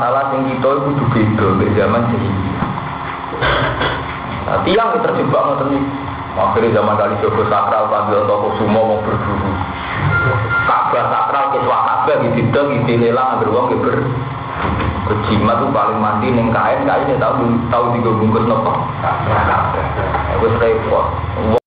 Masalah yang kita itu kudu beda di zaman jahiliyah. Nah, tiang terjebak ngoten niku. Akhirnya zaman kali Joko sakral panggil toko semua mau berburu. Kabah sakral ke Ka'bah gitu gitu lelang ambil uang ber Kejimat tuh paling mati neng kain kain tahu tahu tiga bungkus nopo. Aku repot.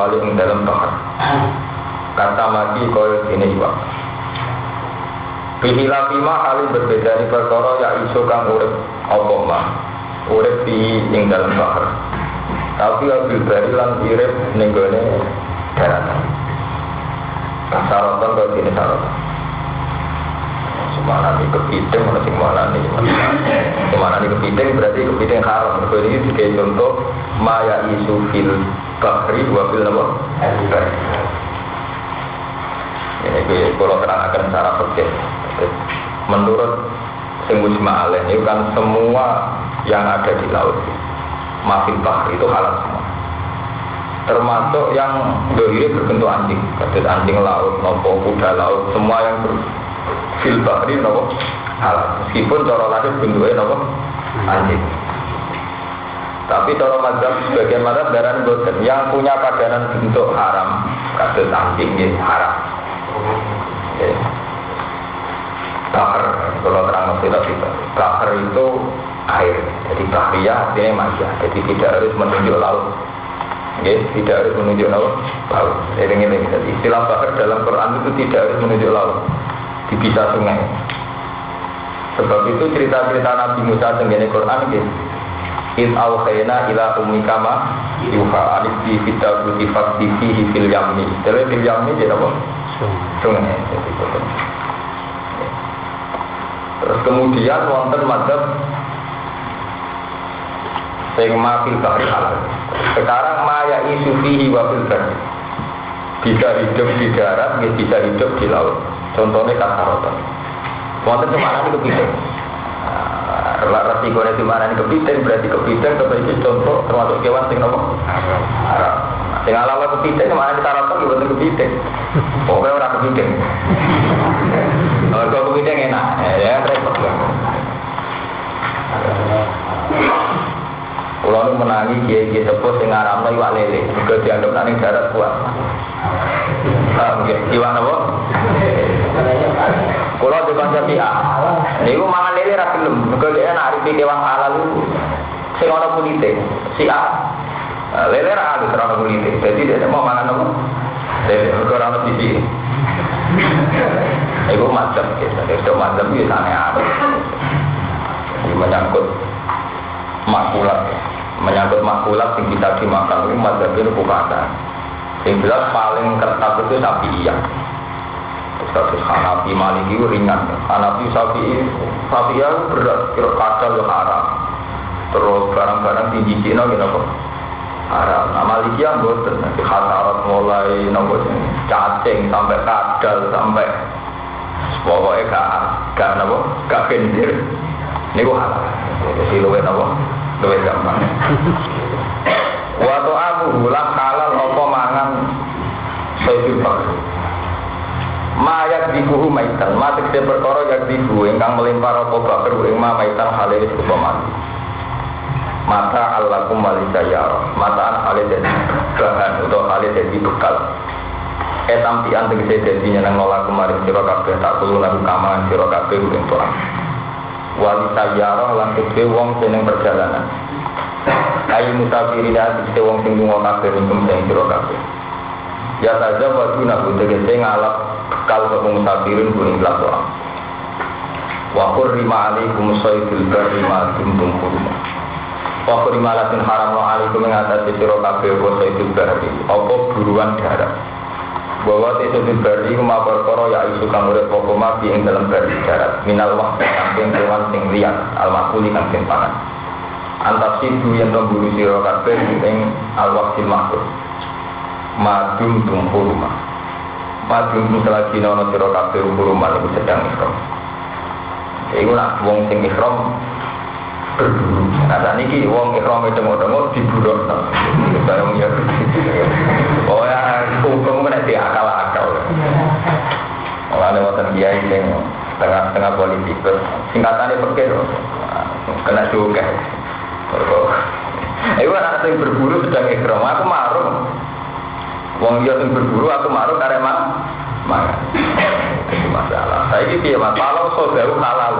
Kecuali ing dalam bahar kata mati koyo dene iwak Fihi lafima kali berbeda di perkara ya isu kang urip apa mah di ing dalam bahar tapi abil bari lan irip ning gone daratan. Sarotan kau dene sarotan Semana nih kepiting, mana sing mana nih Semana nih kepiting berarti kepiting haram. Mereka ini sebagai contoh Maya isu fil bahri wa fil nama Ini gue kalau terang akan cara pikir Menurut Sing Mujma Aleh itu kan semua yang ada di laut Mafil bahri itu halal semua. Termasuk yang dohiri berbentuk anjing, kados anjing laut, nopo kuda laut, semua yang ber, fil bahri nopo halal. Meskipun cara lahir bentuknya nopo anjing tapi cara mazhab sebagai mazhab darah boten yang punya padanan bentuk haram. Kasus anjing ini haram. Bahar, kalau terang tidak itu Bahar itu air. Jadi bahria artinya maja Jadi tidak harus menunjuk laut. Okay. Tidak harus menunjuk laut Laut. Jadi ini, istilah bahar dalam Quran itu tidak harus menunjuk laut. Bisa sungai. Sebab itu cerita-cerita Nabi Musa tenggene Quran gitu. In awhayna ila ummika ma yuha alif di kita buti fakti fihi fil yamni. Terus fil yamni jadi apa? Sungai. Terus kemudian wonten madzhab sing ma fil bahri halal. Sekarang maya isu fihi wa fil bahri. Bisa hidup di darat, bisa hidup di laut. Contohnya kasarotan. Wonten cuma nanti kepiting. Nah, resiko di mana ini kepiting berarti kepiting atau itu contoh termasuk kewan sing nopo. Haram. Sing ala kepiting mana kita rata juga kepiting. Pokoknya orang kepiting. Kalau kepiting enak, ya repot lah. Kalau nu menangi kiai kiai sepuh sing ngaram iwak lele, juga dianggap nanti darat kuat. Iwak apa? Kalau di konsep ya, niku mangan lele ra gelem, mergo dia nak arep kewan halal sing ana kulite. Si A. Lele ra halus ra kulite. Jadi dia mau mangan apa? Lele mergo ra ono sisi. Iku macam kita, itu macam itu aneh-aneh. Jadi menyangkut makulat ya. menyangkut makulat yang bisa dimakan ini mazhab ini bukan yang jelas paling ketat itu sapi iya Terus Hanafi Maliki ringan Hanafi sapi sapi ya berat kira kadal yang haram terus barang-barang tinggi Cina gitu kok haram. Nah, Malikiyah boten, nanti hasarat mulai nopo cacing sampai kadal sampai pokoknya gak gak nopo gak kendir. Ini gua halal. Jadi luwe nopo luwe gampang. Waktu aku bulan halal apa mangan soju Dikuhu maitan, mati kita perkara yak diku, ingkang melimpar apa bakar, ingma maitan halil itu mati. Mata Allah kembali saya mata halil jadi bahan atau halil jadi bekal. Etam tian tegese jadi nyeneng nolak kemarin siro kabeh tak perlu lagu kamangan siro kabeh uling tuan wali sayara lan kedhe wong seneng perjalanan. Ayu musafirin tegese wong sing lunga kabeh untuk sing siro kabeh ya saja waktu nabu tegese ngalap bekal ke musafirin kuning gelas orang wa qurrima alaikum sayyidul barri ma dumtum hurma Wa kurimalatin haram lo alaikum mengatasi siro kabeh koso itu berarti Apa buruan darat bahwa itu di bari kuma perkara ya isu kang urip apa mati ing dalam bari darat. Minal waktu saking kewan sing liat al makuli kang sing pangan. Yang memburu sira kabeh ing al waktil makhluk madum tum huruma madum tum selagi nono sira kabeh huruma iku sedang ihram iku nak wong sing ihram berburu. Nah, saat ini wong ikram itu dong diburuk no. Barang ya. Oh ya, hukum kan di akal akal. Kalau ada waktu dia yang tengah-tengah politik, singkatannya loh. Kena juga. Iku anak sing berburu sedang ikram, aku marung. Wong dia sing berburu, aku karena mah. Mangan. Itu masalah. Saya ini dia masalah saudara halal.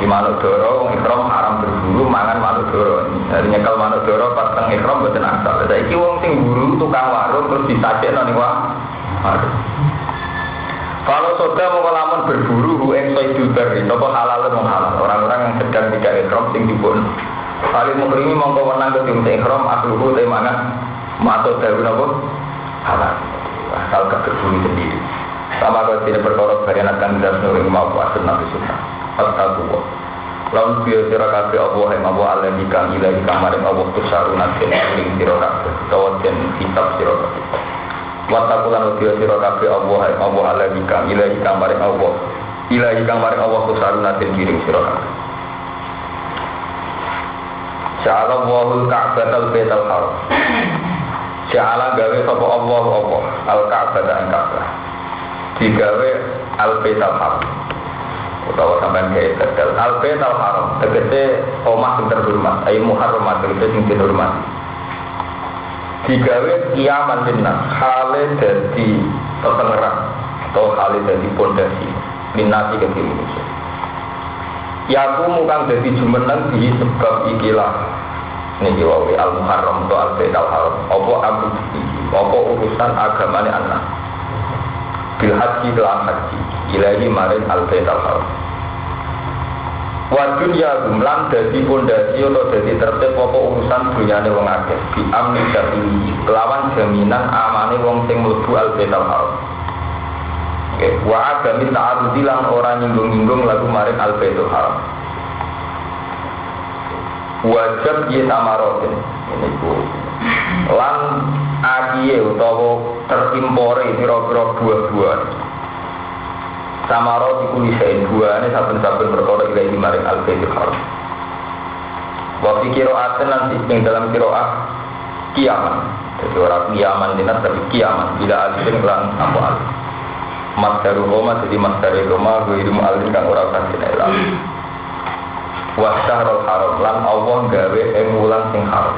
Di Manudoro, ikram haram berburu, mangan Manudoro. Jadi nyekel Manudoro pas teng ikram betul asal. Iki wong sing buru tukang warung terus disajekno ning wah. Kalau soda mau lamun berburu, hu eng soidul beri, apa halal mau halal. Orang-orang yang sedang tidak ikram sing dibun. Kali mukrimi mongko menang ke tim ikram, asluhu te mangan, mato daun apa? Halal. Asal berburu sendiri. Sama kalau tidak berkorok bagian akan tidak senuri mau puasa nabi sunnah fattaquwa lawan biya sira kabeh Allah yang Allah alam ikang ilahi kamaring Allah tusaruna den ing sira kabeh. Utawa den kitab sira kabeh. Wattaqulan biya sira kabeh Allah yang Allah alam ikang ilahi kamaring Allah. Ilahi kamaring Allah tusaruna den kiring sira kabeh. Ja'ala Allahul Ka'batal Baitul Haram Ja'ala gawe sapa Allah apa? al-Ka'bah dan Ka'bah. Digawe al-Baitul Haram. Utawa sampean kayak tegal al al haram tegese omah sing terhormat ayo muharramat tegese sing dihormat digawe kiaman linnas hale dadi petengerang atau hale dadi pondasi linnasi ke manusia Yaku mukang dadi jumeneng di sebab ikilah niki wae al muharram atau al al haram. Apa abu apa urusan agamane anak? Bil haji dalam haji ilahi marin al baitul haram. Wa dunya gumlan dadi pondasi atau dadi tertib apa urusan dunyane wong akeh? Di amni ini kelawan jaminan amane wong sing mlebu al baitul haram wa agami ta'arudi lan ora nyinggung-nyinggung lagu maring al baitul haram wajib ye samarotin ini ku lan akiye utawa tertimpore pira-pira buah-buah Samaro di kulisain dua ini saben-saben berkoro ilahi maring al baitul haram. Waktu kiroaten nanti yang dalam kiroah kiaman. Jadi orang kiaman dinas tapi kiaman bila alifin kelan apa alif. Mas Roma jadi mas Roma gue hidup alif kan orang kasih ilah. Wasahrul haram. Lan Allah gawe ing wulan sing haram.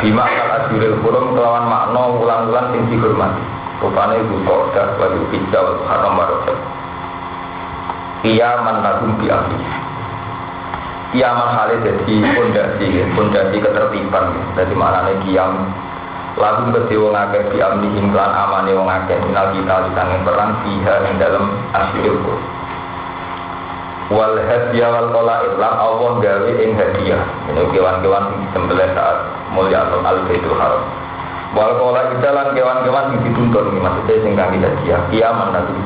Bima kal aduril hurum kelawan makna wulan-wulan sing dihormati. Rupanya itu kodak wajib hijau wajib haram warojab Kiaman nagum bi'ahli Kiaman halnya jadi fondasi Fondasi ketertiban. Jadi maknanya kiam. Lagu ke wong akeh bi'amni himlan amane wong akeh. Minal kita disangin perang Biha yang dalam asyuril kur Wal hadiah wal kola islam Allah gawe ing hadiah. Ini kewan-kewan sembelih saat mulia al-baitul haram. Wal kola jalan kewan-kewan dituntun maksudnya sing kami hadiah. Kiaman nanti.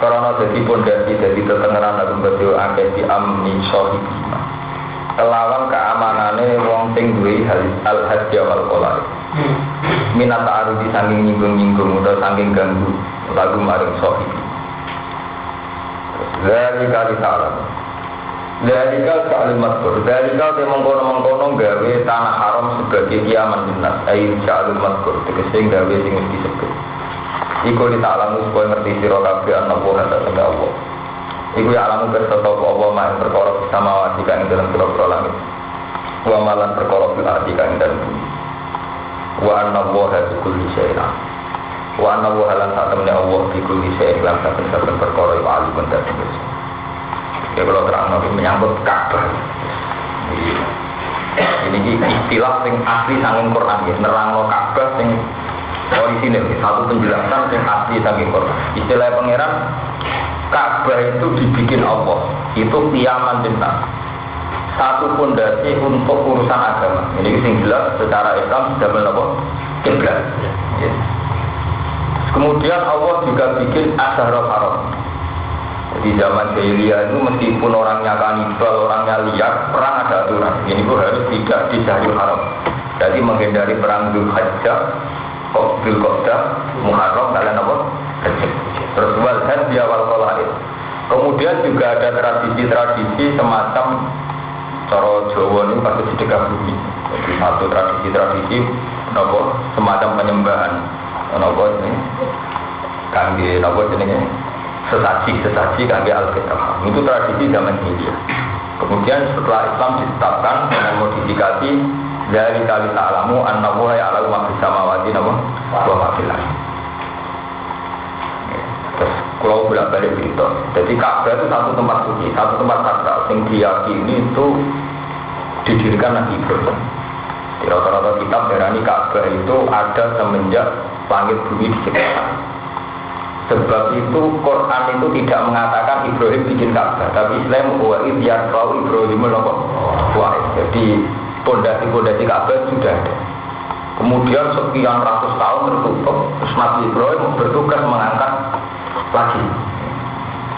Karena jadi pondasi jadi ketengaran lagu berdua akeh di amni sohibi. kelawan keamanane wong sing duwe al hadiah wal kolai minat ta'arudi saking nyinggung-nyinggung atau saking ganggu lagu maring sohi dari kali salam dari kali kali matkur dari kali mengkono-mengkono gawe tanah haram sebagai kiaman jenas air kali matkur tegesi gawe sing disebut. Iku di ta'alamu supaya ngerti siro kabeh anak buah dan Allah. Iku ya alamu kersa sopa Allah main perkara sama wati kan dalam pura-pura langit. Wa malan perkara bil arti kan dalam bumi. Wa anna woha kulli syai'na Wa anna woha lan saat temennya Allah di kulli syai'in lan saat temen perkara yang alimun dan sebagainya Ya kalau terang nabi menyambut Ka'bah. Ini istilah yang asli sangin Quran ya. Nerang Ka'bah yang orisinil satu penjelasan yang asli saking Quran. Istilah pangeran Ka'bah itu dibikin Allah. Itu kiaman jenah satu fondasi untuk urusan agama. Ini yang jelas secara Islam sudah melakukan kiblat ya. Kemudian Allah juga bikin asharul haram di zaman jahiliyah itu meskipun orangnya kanibal, orangnya liar, perang ada aturan. Ini pun harus tidak di Syahrul Haram. Jadi menghindari perang Dhul Hajjah, kok bil Muharram kalian apa? Terus wal di awal kolain. Kemudian juga ada tradisi-tradisi semacam coro Jawa ini pasti sedekah bumi. Jadi satu tradisi-tradisi semacam penyembahan nopo ini? Kangge nopo ini sesaji sesaji kangge alkitab. Itu tradisi zaman India. Kemudian setelah Islam ditetapkan dengan modifikasi dari kali ta'lamu annahu ya ala ma fis samawati wa ma fil Terus kalau bolak balik itu, jadi Ka'bah itu satu tempat suci, satu tempat sakral yang diyakini itu didirikan Nabi Ibrahim. Di rata-rata kitab berani Ka'bah itu ada semenjak langit bumi diciptakan. Sebab itu Quran itu tidak mengatakan Ibrahim bikin Ka'bah, tapi Islam bahwa Ibrahim Ibrahim Wah, jadi pondasi-pondasi Ka'bah sudah ada. Kemudian sekian ratus tahun tertutup, terus Nabi Ibrahim bertugas mengangkat lagi.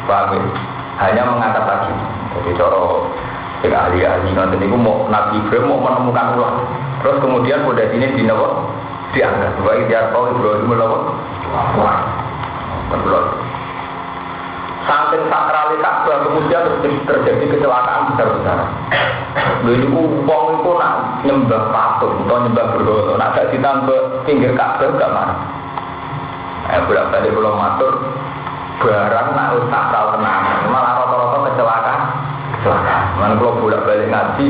Paham ya? Hanya mengangkat lagi. Jadi coro ahli-ahli nanti ini mau Nabi Ibrahim mau menemukan ulang. Terus kemudian pondasi ini di diangkat. Baik dia tahu Ibrahim melawan. Wah, benar Saking sakrali Ka'bah kemudian terjadi kecelakaan besar-besaran. Lalu uang itu nak nyembah patung atau nyembah berhala, nak gak ditambah pinggir Ka'bah gak marah. Eh bolak balik belum matur barang nak sakral tenang, malah rata-rata kecelakaan. Kecelakaan. Mana kalau bolak balik ngaji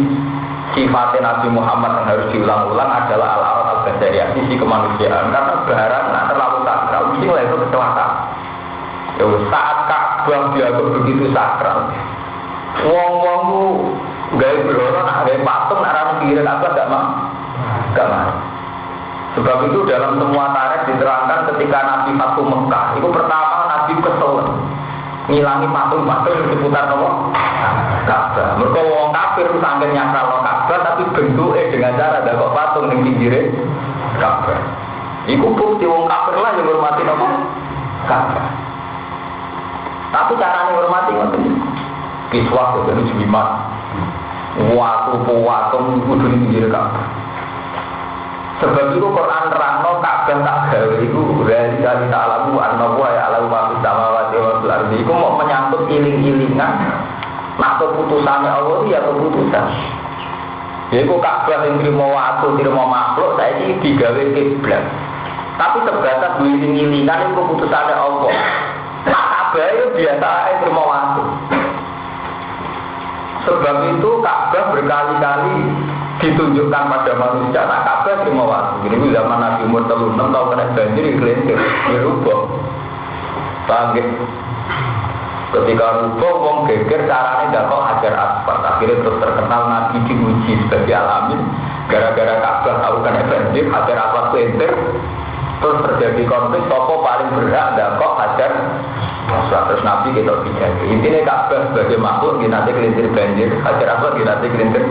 sifatnya Nabi Muhammad yang harus diulang-ulang adalah al-arat al-basariyah sisi kemanusiaan karena barang nak terlalu sakral mesti itu kecelakaan. Ya, saat Ka'bah dianggap begitu sakral. Wong-wong ku gawe berhala nak gawe patung nak ra kira Ka'bah gak mau. Gak mau. Sebab itu dalam semua tarikh diterangkan ketika Nabi Fatu Mekah, itu pertama Nabi kesel ngilangi patung-patung di seputar apa? Ka'bah. Mereka wong kafir sampai nyakral Ka'bah tapi bentuknya dengan cara ada kok patung yang pinggirnya Ka'bah. Iku bukti wong kafir lah yang hormati apa? Ka'bah. Tapi caranya hormati ngoten. Kiswah jadi jimat. Waktu po waktu kudu pinggir Ka'bah. Sebab itu Quran terangno Ka'bah tak gawe itu dari dari ta'lamu anna wa ya alam wa sama wa wa. Iku mau menyangkut iling-ilingan nak keputusannya Allah ya keputusan. Iku Ka'bah yang terima waktu, terima makhluk, saya ini digawe kiblat. Tapi sebatas duit iling-ilingan itu keputusannya Allah. Ka'bah itu biasa itu mau waktu. Sebab itu Ka'bah berkali-kali ditunjukkan pada manusia nah Ka'bah mau waktu. Ini zaman Nabi umur telur enam tahun kena banjir kelintir, dirubah. Paham Ketika rubah, wong geger caranya kok hajar asfal. Akhirnya terus terkenal Nabi diuji sebagai alamin. Gara-gara Ka'bah tahu kena banjir, hajar asfal kelintir. Terus terjadi konflik, toko paling gak kok hajar Terus Nabi kita bicara. Intinya Ka'bah sebagai makhluk kita nanti kelintir banjir, hajar kita nanti kelintir.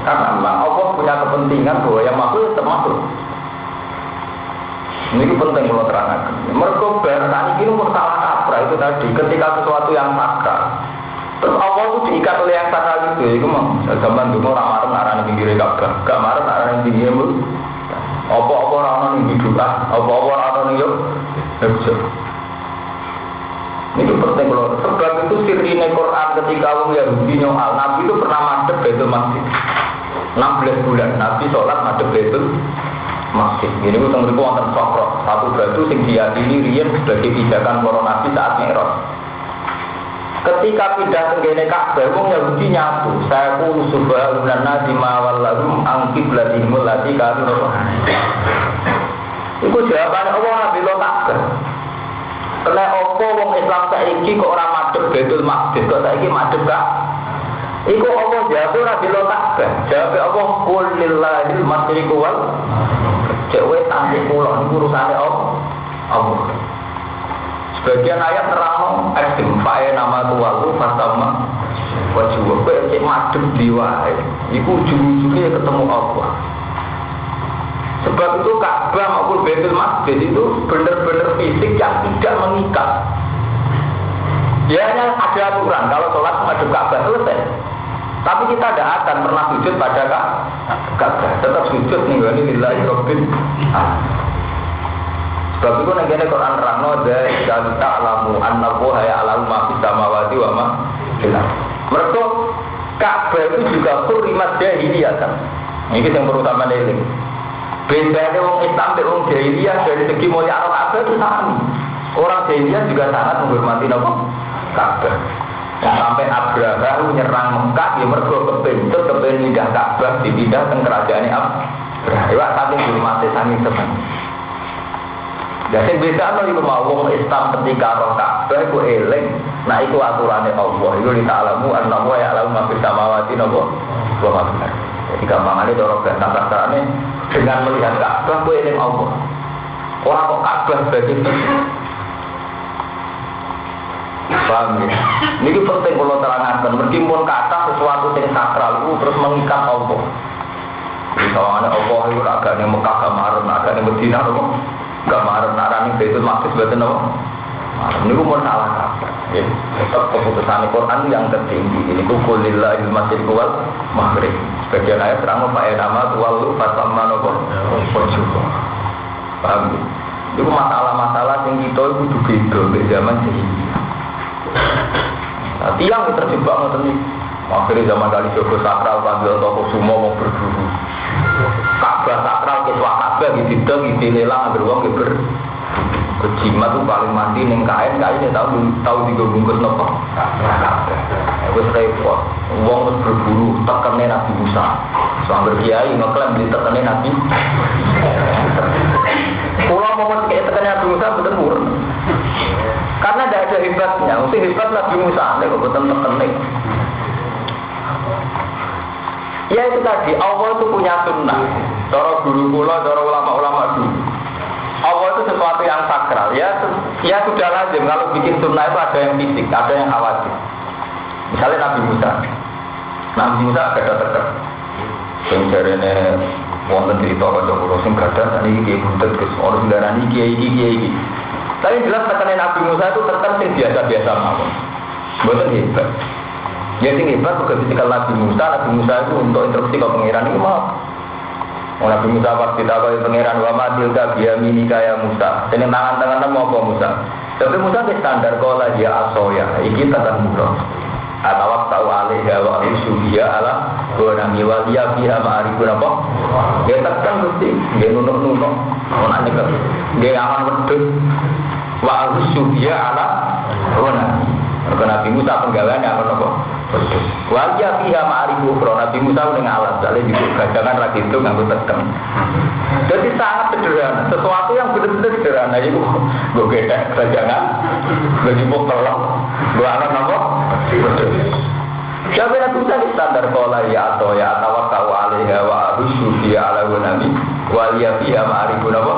Karena Allah punya kepentingan bahwa yang makhluk tetap makhluk. Ini penting kalau terangkan. Mereka bertani ini salah kaprah itu tadi. Ketika sesuatu yang sakral Terus Allah itu diikat oleh yang sakral itu, itu mah zaman dulu orang marah marah nih pinggirnya Ka'bah, gak marah marah nih pinggirnya mulu. Apa-apa orang nih hidup apa-apa orang nih yuk, ya Ini penting loh. Sebab itu sirine Quran ketika orang Yahudi nyokal, Nabi itu pernah madep Baitul Masjid. 16 bulan Nabi sholat madep Baitul Masjid. Ini itu tentang itu wonten sokro. Satu batu sing diyakini riyen sebagai pijakan para Nabi saat Mi'raj. Ketika pindah ke gene Ka'bah, wong Yahudi nyatu. Saya pun subhanallah dan nasi mawal lalu angkib lagi mulati kami Iku jawabannya Allah nabi lo Ka'bah. Kena opo wong Islam saiki kok orang madep betul Maqdis kok saiki madep kak? Iku Allah jawab ora bilo Ka'bah. Jawab Allah kul lillahil masyriqu wal Cek wis tangi kula niku urusane Allah. Sebagian ayat terang ekstrim, Pak nama tua lu fasama wajib gue cek madem diwai. Iku ujung-ujungnya ketemu Allah. Sebab itu Ka'bah maupun Baitul Masjid itu benar-benar fisik yang tidak mengikat. Ya hanya ada aturan kalau sholat maju Ka'bah selesai. Tapi kita tidak akan pernah sujud pada Ka'bah. Tetap sujud nih, ini lillahi rabbil Sebab itu negara Quran rano dari kita alamu anak ya alamu ma mawati wa ma Mereka Ka'bah itu juga kurimat jahiliyah kan. Ini yang terutama ini. Bedanya orang Islam dan orang jahiliyah dari segi mulia Ka'bah itu sama. Orang jahiliyah juga sangat menghormati apa? Ka'bah. Yang sampai Abraha menyerang Mekah, dia mergo kepincut, kepindah Ka'bah, dipindah ke kerajaan Abraha. Iwak saking hormati, saking teman. Yang beda no itu mau wong Islam ketika roh Ka'bah itu eling, nah itu aturannya Allah. Itu di ta'alamu annahu ya alamu ma fis samawati nopo wa ma benar. Jadi gampangannya dorong dan tata dengan melihat Ka'bah itu eling Allah. Orang kok Ka'bah sebagai Paham ya? Ini penting kalau terangkan. Meskipun kata sesuatu yang sakral itu terus mengikat Allah. Misalnya Allah itu agak yang Mekah kemarin, agak yang Medina, Gak marah narani itu maksud betul. Ini pun salah kabar. Ya, tetap keputusan Quran yang tertinggi. Ini kukulillah masjid kuwal maghrib. Sebagian ayat terang Pak nama tuwal lu fasamma nopo pojuko. Paham ya? Itu masalah-masalah yang kita itu juga beda di zaman jahiliyah. Nah, tiang terjebak ngoten iki. Akhirnya zaman kali Joko Sakral panggil toko semua mau berburu. Ka'bah sakral kiswa Ka'bah gitu dong gitu lelang ambil uang gitu Kejimat tuh paling mati neng kain kain tahu tahu tiga bungkus nopo. Wes repot. Uang terus berburu tekannya Nabi Musa. Soal kiai ngeklaim di tekannya Nabi. Pulau mau kayak tekannya Nabi Musa betul Karena tidak ada hebatnya. Mesti hebat Nabi Musa. Nih betul tekannya. Ya itu tadi, Allah itu punya sunnah. Cara guru kula, cara ulama-ulama dulu. Allah itu sesuatu yang sakral. Ya, ya sudah lazim. Kalau bikin sunnah itu ada yang fisik, ada yang khawatir. Misalnya Nabi Musa. Nabi Musa ada terkait. Yang ini wonten cerita kocok kulo sing gadah ini kiai buntut ke orang darani kiai iki iki. Tapi jelas tekanan Nabi Musa itu tetap sing biasa-biasa mawon. Bukan hebat. Ya sing hebat bukan fisikal Nabi Musa, Nabi Musa itu untuk instruksi ke pangeran itu mau. Oh, Nabi Musa pas kita ke pangeran wa madil ka biya mini kaya Musa. Ini tangan-tangan mau apa Musa? Tapi Musa ke standar kola dia asoya, iki tatan muro. Atau tahu alih wa dia ala wa nami wa dia biha ma'arifun apa? Dia tekan mesti, dia nunuk-nunuk. Mana nih kan? Dia aman wedus. Wa dia ala wa nami. Nabi Musa penggawaannya apa nopo? Wajah pihak ma'arifu Kalau Nabi Musa udah ngalah Soalnya di gajangan lagi itu nggak tekan Jadi sangat sederhana Sesuatu yang benar-benar sederhana Itu gue gedek gajangan Gue jemput telok Gue apa? Siapa yang bisa standar kola ya atau ya atau tahu alih wa rusuh dia ala nabi waliya fiha ma'arifu apa?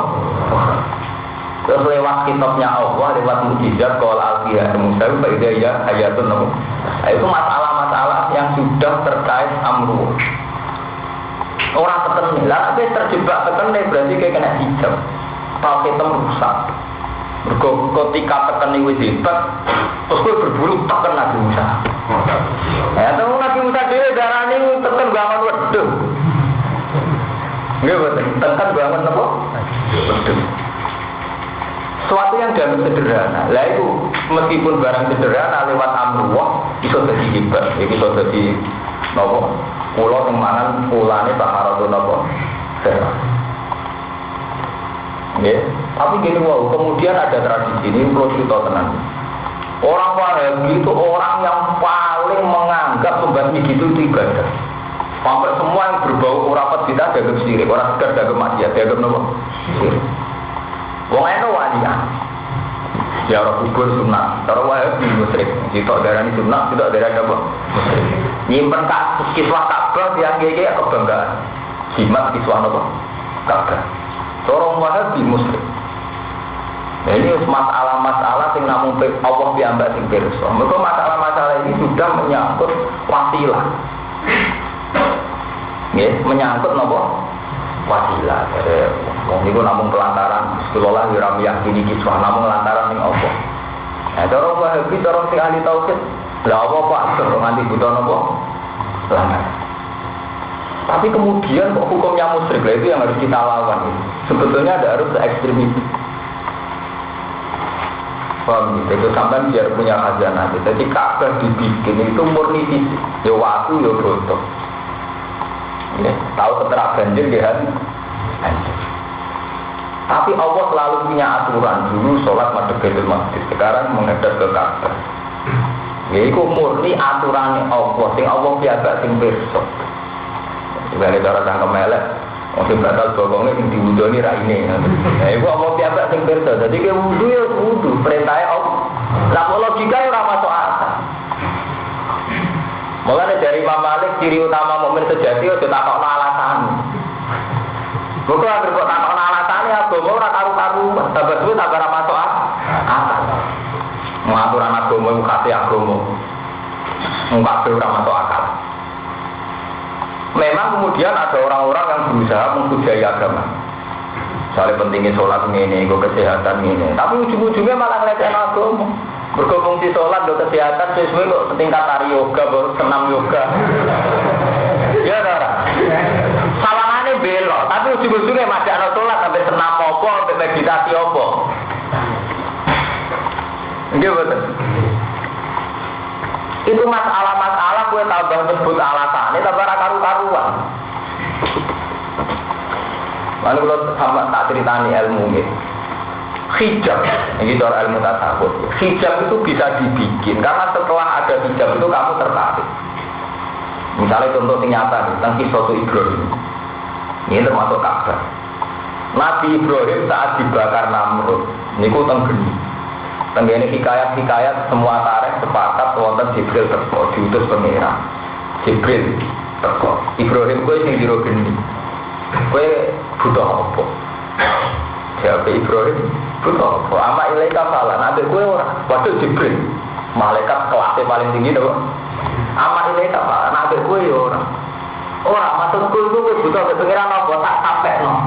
Terus lewat kitabnya Allah, lewat mujizat kalau al-qiyah Musa itu ya ayatun nabi. Nah, itu masalah-masalah yang sudah terkait amru. Orang lah tapi terjebak terkena berarti kayak kena hijab. Kalau kita rusak. Mergo ketika tekan wis hebat, terus kowe berburu tekan Nabi Musa. Ya, temu Nabi Musa dhewe darani tekan bangun wedhus. Nggih boten, tekan bangun apa? Wedhus. Suatu yang dalam sederhana, lah itu meskipun barang sederhana lewat amrullah bisa jadi hebat, ya bisa jadi nopo. Yang mana pulane tak harus nopo. Ya, tapi gini wow, kemudian ada tradisi ini perlu cerita tenang. Orang Wahabi itu orang yang paling menganggap membasmi gitu itu ibadah. Hampir semua yang berbau urapat kita dianggap sirik, orang sekedar dianggap maksiat, dianggap nopo. Wong eno walian. Ya orang kubur sunnah, orang Wahabi musyrik. Kita darah ini sunnah, kita darah apa? Nyimpen kak kiswah Ka'bah yang kayak kebanggaan. Jimat kiswah apa? Ka'bah. Orang Wahabi muslim. Nah, ini masalah-masalah yang namun Allah diambil sing pirsa. Mereka masalah-masalah ini sudah menyangkut wasilah. Ya, menyangkut nopo wasilah. Jadi, niku namun pelantaran sekolah ya ora meyakini kisah namun lantaran ning apa. Nah, cara Wahabi cara sing ahli tauhid, lah apa Pak, terus buta nopo? Lantaran. Tapi kemudian kok hukumnya musyrik itu yang harus kita lawan. Sebetulnya ada harus ekstrim itu. Paham gitu? Itu sampai biar punya khazanah. Jadi Ka'bah dibikin itu murni fisik. Ya waktu ya foto. Ya, tahu keterak banjir ya Tapi Allah selalu punya aturan dulu sholat madhep Baitul Maqdis. Sekarang menghadap ke Ka'bah. Ya itu murni aturan Allah. Sing Allah biasa sing besok. Sebenarnya cara cangkem melek, Mungkin batal bokongnya yang diwudoni raine. Nah, itu apa biasa sing pirsa. Jadi ke wudu ya wudu, perintahnya Allah. Nah, logika ya ora masuk akal. Dari Imam Malik ciri utama mukmin sejati itu takokno alasan. Bukan agar kok takokno ya agama ora karu-karu, tambah suwe tambah ora masuk akal. Mengaturan agama itu kate agama. Mungkin ora masuk akal. Memang kemudian ada orang-orang yang berusaha menghujai agama. Soalnya pentingnya sholat ini, gue kesehatan ini. Tapi ujung-ujungnya malah ngeliatin agama. Bergabung di sholat, do kesehatan, sesuai kok setingkat tari yoga, baru senam yoga. ya darah. Sawangannya belok, tapi ujung-ujungnya masih ada sholat sampai senam opo, sampai meditasi opo. Iya betul. Itu masalah-masalah gue tambah nyebut alasan, ini tambah karu-karuan. Lalu kalau sama tak ceritani ilmu ini, hijab, ini cara ilmu tasawuf. Hijab itu bisa dibikin karena setelah ada hijab itu kamu tertarik. Misalnya contoh nyata tentang kisah Ibrahim. Ini termasuk kabar. Nabi Ibrahim saat dibakar Namrud, ini ku tenggeni. Tenggene hikayat-hikayat semua tarikh sepakat wonten Jibril teko diutus pengira. Jibril teko. Ibrahim kowe sing jero geni. Kowe butuh apa? Jawab Ibrahim butuh apa? Ama ilaika fala. Nanti kowe ora. Waduh Jibril. Malaikat kelasnya paling tinggi dong. Ama ilaika fala. Nanti kowe ya ora. Ora maksudku itu kowe butuh pengiran apa tak sampai no.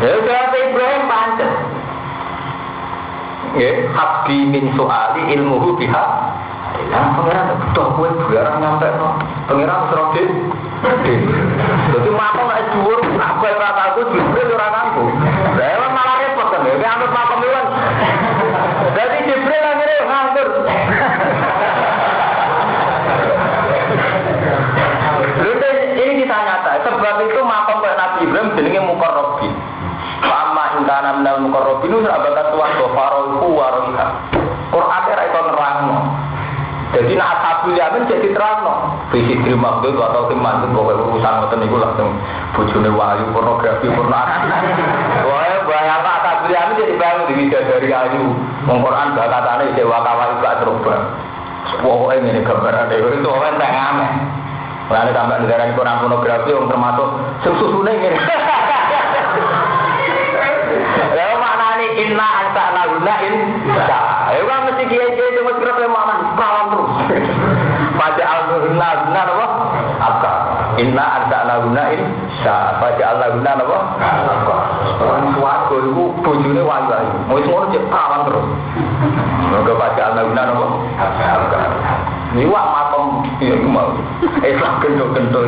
Ya jawab Ibrahim pancet. Ya, habdi min soali ilmuhu biha. Yang pengiran betul kue biarang nyampe no. Pengiran serode. Jadi makam naik dhuwur, aku rata aku Jibril ora aku. Yamin jadi terangno. Visi film maghdub atau tim mandub pokoknya urusan ngoten niku langsung bojone wahyu pornografi pornografi. Wah, bayang tak yamin jadi bayang di dari ayu. Wong Quran bakatane dewa kawal gak terubah. Pokoknya ini gambaran itu orang tak aneh. Lalu tambah negara Quran pornografi yang termasuk susu ini. Lalu maknanya inna anta naguna in Inna anta naguna guna ini sah baca Allah guna apa? Orang suwargo itu bojone wayu ayu mau semua cek perawan terus. Moga baca Allah guna apa? Ini wak makom iya itu mau. Islam gendut-gendut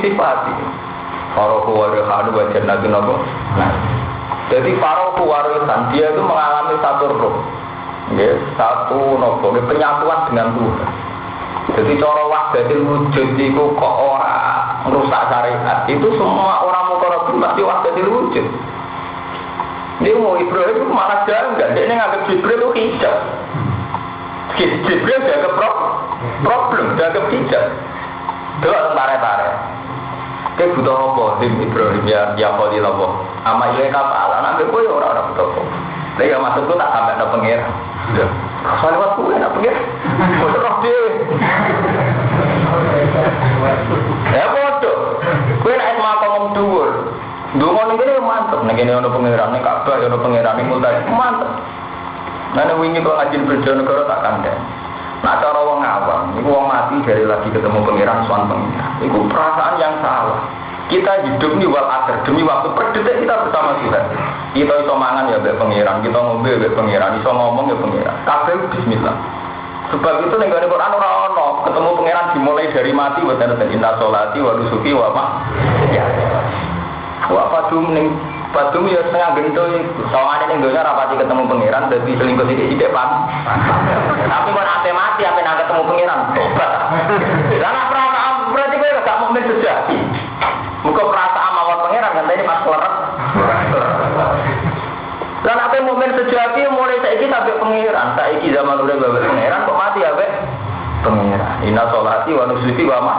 itu itu disifati Farohu warihanu wa jannatin apa jadi Farohu warisan dia itu mengalami satu roh satu nopo penyatuan dengan Tuhan. Jadi cara wahdatil wujud itu kok orang merusak syariat? Itu semua orang mukarrabin pasti wahdatil wujud. Dia mau Ibrahim malah janggal, dia nganggap Jibril itu hijab. Jibril pro problem, dianggap hijab. Delok tare-tare. Kayak butuh apa? Ibrahim ya ya apa? Ama iya kapal, anak gue ya orang-orang butuh apa? Lha ya maksudku tak sampai ada pengira. Soalnya waktu gue ada pengira. Bodoh roh dia. Ya bodoh. Gue naik makom dhuwur. Dungo ning kene mantep, ning kene ono pangeran ning Ka'bah ono pangeran ning Multai mantep. Nah wingi kok ngajin negara tak kandhani. Nah cara wong awam, iku wong mati dari lagi ketemu pangeran soal pangeran. Iku perasaan yang salah. Kita hidup nih wal akhir demi waktu per detik kita bersama Tuhan. Kita iso mangan ya mbek pangeran, kita ngombe ya mbek pangeran, iso ngomong ya pangeran. Kabeh bismillah. Sebab itu ning gone Quran ora ono ketemu pangeran dimulai dari mati wa tanah inna sholati wa nusuki wa. Ya. Padum ning padum ya setengah gento sawangane ning donya rapati ketemu pangeran dadi selingkuh sithik sithik pan. Tapi kon ate mati ape nang ketemu pangeran. Tobat. Nek perasaan berarti kowe gak mukmin sejati. Muga perasaan mawon pangeran ngenteni pas kleres. Lah nek mukmin sejati mulai saiki sampai pangeran, saiki zaman udah babak pangeran kok mati ya, pengira. Inna sholati wa nusuki wa ma.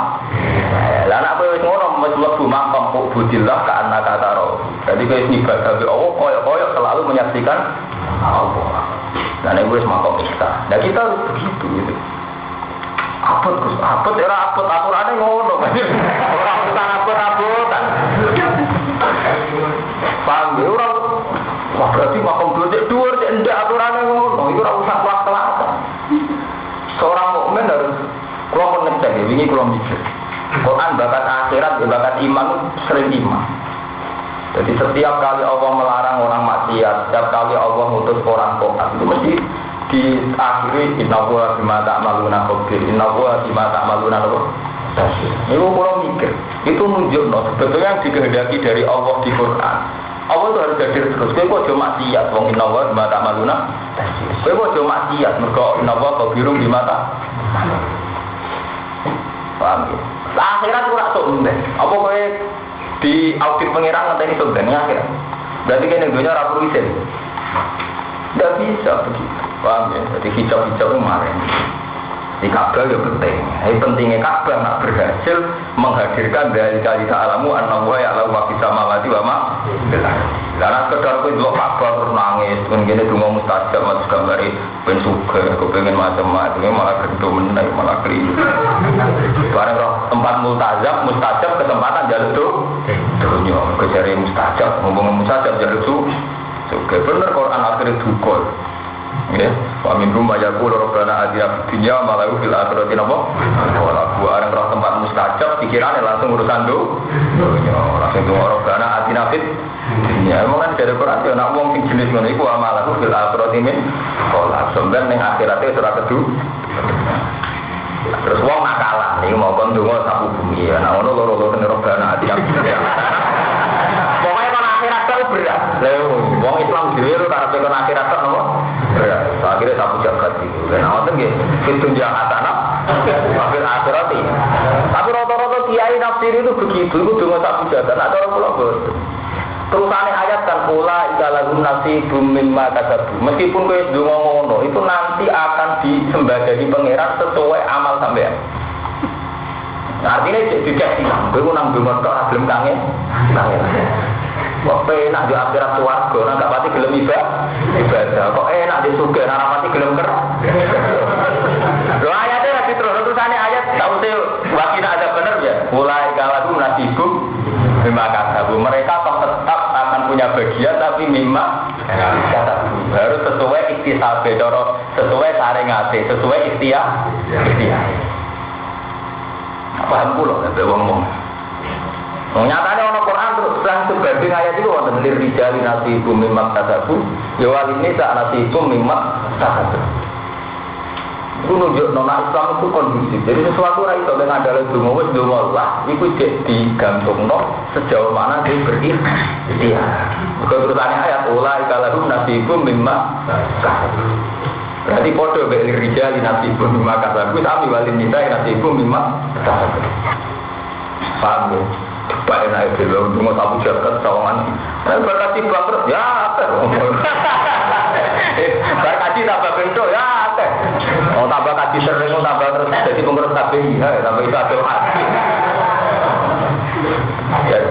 Wis mlebu makam kok budillah ka anak kata roh. Jadi kowe ibadah be Allah koyo-koyo selalu menyaksikan Allah. Dan nek wis makam ikhlas. Nah kita harus begitu gitu. Apa terus apa era apa aturannya ngono. Orang bukan apa-apaan. Paham ya orang Wah berarti makam dua dua cek ndak aturannya ngono. Itu ora usah kelas-kelas. Seorang mukmin harus kalau ngecek ya, ini kalau mikir. Quran bakat akhirat, ya bakat iman sering iman. Jadi setiap kali Allah melarang orang maksiat, setiap kali Allah ngutus orang toat, itu mesti diakhiri inna wa bima ta'maluna khabir, inna wa bima ta'maluna Ini kalau mikir, itu nunjuk no, sebetulnya yang dikehendaki dari Allah di Quran. Allah itu harus hadir terus. Kowe kok cuma maksiat wong inna wa bima ta'maluna. Kowe kok cuma maksiat mergo inna wa khabirum bima Paham ya? Akhirat ora sok mbek. Apa kowe di audit pengiran ngenteni sok ben akhirat. Berarti kene dunia ora perlu. Tidak bisa begitu. Paham ya? Jadi hijab-hijab kemarin. Di Ka'bah ya penting. Ini pentingnya Ka'bah nak berhasil menghadirkan dari kali alamu anak ya Allah wa bisa mawati wa. Karena sekedar kowe delok Ka'bah nangis, kan gini donga mustajab mas gambari ben suka, aku pengen macam-macam, malah gendho meneh, malah keliru. Roh tempat multazam, mustajab kesempatan jaluk tuh. Dunia, kejari mustajab, ngomong mustajab jaluk tuh. Suka bener Quran akhirnya dukul. Ya, wa min rumah yakul rabbana atina fid dunya ma lahu fil akhirati napa? Wala gua areng roh tempat mustajab pikirannya langsung urusan do. Langsung do rabbana atina fid dunya. Emang kan dari Quran ya nak wong jenis ngono iku amal lahu fil akhirati min wala sampean ning akhirate ora kedu. Terus wong nakalan iki mau kon donga sapu bumi ya. Nah ngono loro-loro ning rabbana atina fid. Pokoknya kon akhirat kan berat. Lha wong Islam dhewe lu karep kon akhirat kan nopo? Berat. Akhirnya sapu jagat gitu. Dan awalnya gitu, itu dia hasanah, akhir akhirat Tapi rata-rata kiai nafsir itu begitu, itu dengan sapu jagat. Nah, cara pulau Terusannya ayat kan pula ikalahum nasi bumin mata Meskipun kue dungo ngono, itu nanti akan disembadani pangeran sesuai amal sampean. Nah, artinya tidak sih, gue nang dungo tok belum kangen, kangen. Kok enak di akhirat suwargo, nah gak pati gelem ibadah ibadah. Kok enak di suge, nah pasti gelem ker. doa ayatnya nanti terus terusannya ayat tahu sih wakil ada bener ya. Mulai kalau ibu, maka sabu Mereka tetap akan punya bagian tapi memang harus sesuai istisabe, bedoro sesuai saringate, sesuai istiak, istiak. Paham pulau, ada ngomong ngomong. Nyatanya ono Quran terus langsung banding ayat itu wonten lir rijali nasibu mimma kasabu ya wal nisa nasibu mimma kasabu. Itu nunjuk nona Islam itu kondusif. Jadi sesuatu rai itu dengan adalah dungo wes dungo lah. Itu cek digantung sejauh mana dia berikhtiar. Kalau terusannya ayat ulai kalau nasibu mimma kasabu. Berarti podo beli rijali nasibu mimma kasabu. Sami walin nisa nasibu mimma kasabu. Paham ya? Pak enak itu loh, cuma tabu jagat sawangan. Nah, berkati bangkrut, ya apa? Berkati tambah bentuk, ya apa? Mau tambah kaji sering, mau tambah terus jadi pengurus KPI, ya, tambah itu ada hati.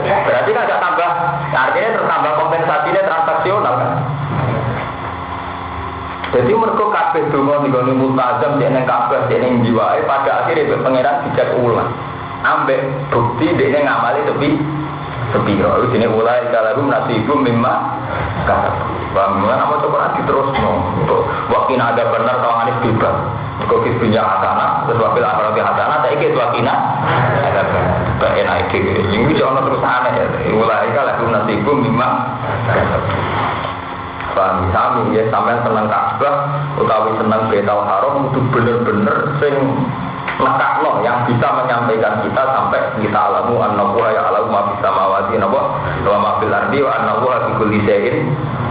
Berarti kan ada tambah, artinya tertambah kompensasinya transaksional kan? Jadi mereka kabeh donga ning gone multazam nek nang kabeh nek jiwae pada akhirnya pangeran bijak ulang ambek bukti dia ngamali tapi sepiro itu ini mulai kalau nasibu mimma kata bangunan apa tuh nanti terus no waktu ada benar kalau anis bebas kau kisahnya hatana terus wakil akhirat hatana tak ikut wakina ada benar enak itu ini jangan terus aneh ya. Mulai kalau nasibu mimma Paham? Sami ya sampai seneng Ka'bah utawi seneng Betal Haram itu bener-bener sing lekakno yang bisa menyampaikan kita sampai kita alamu annahu ya alamu ma bisa mawati napa wa ma fil ardi wa annahu bi kulli syai'in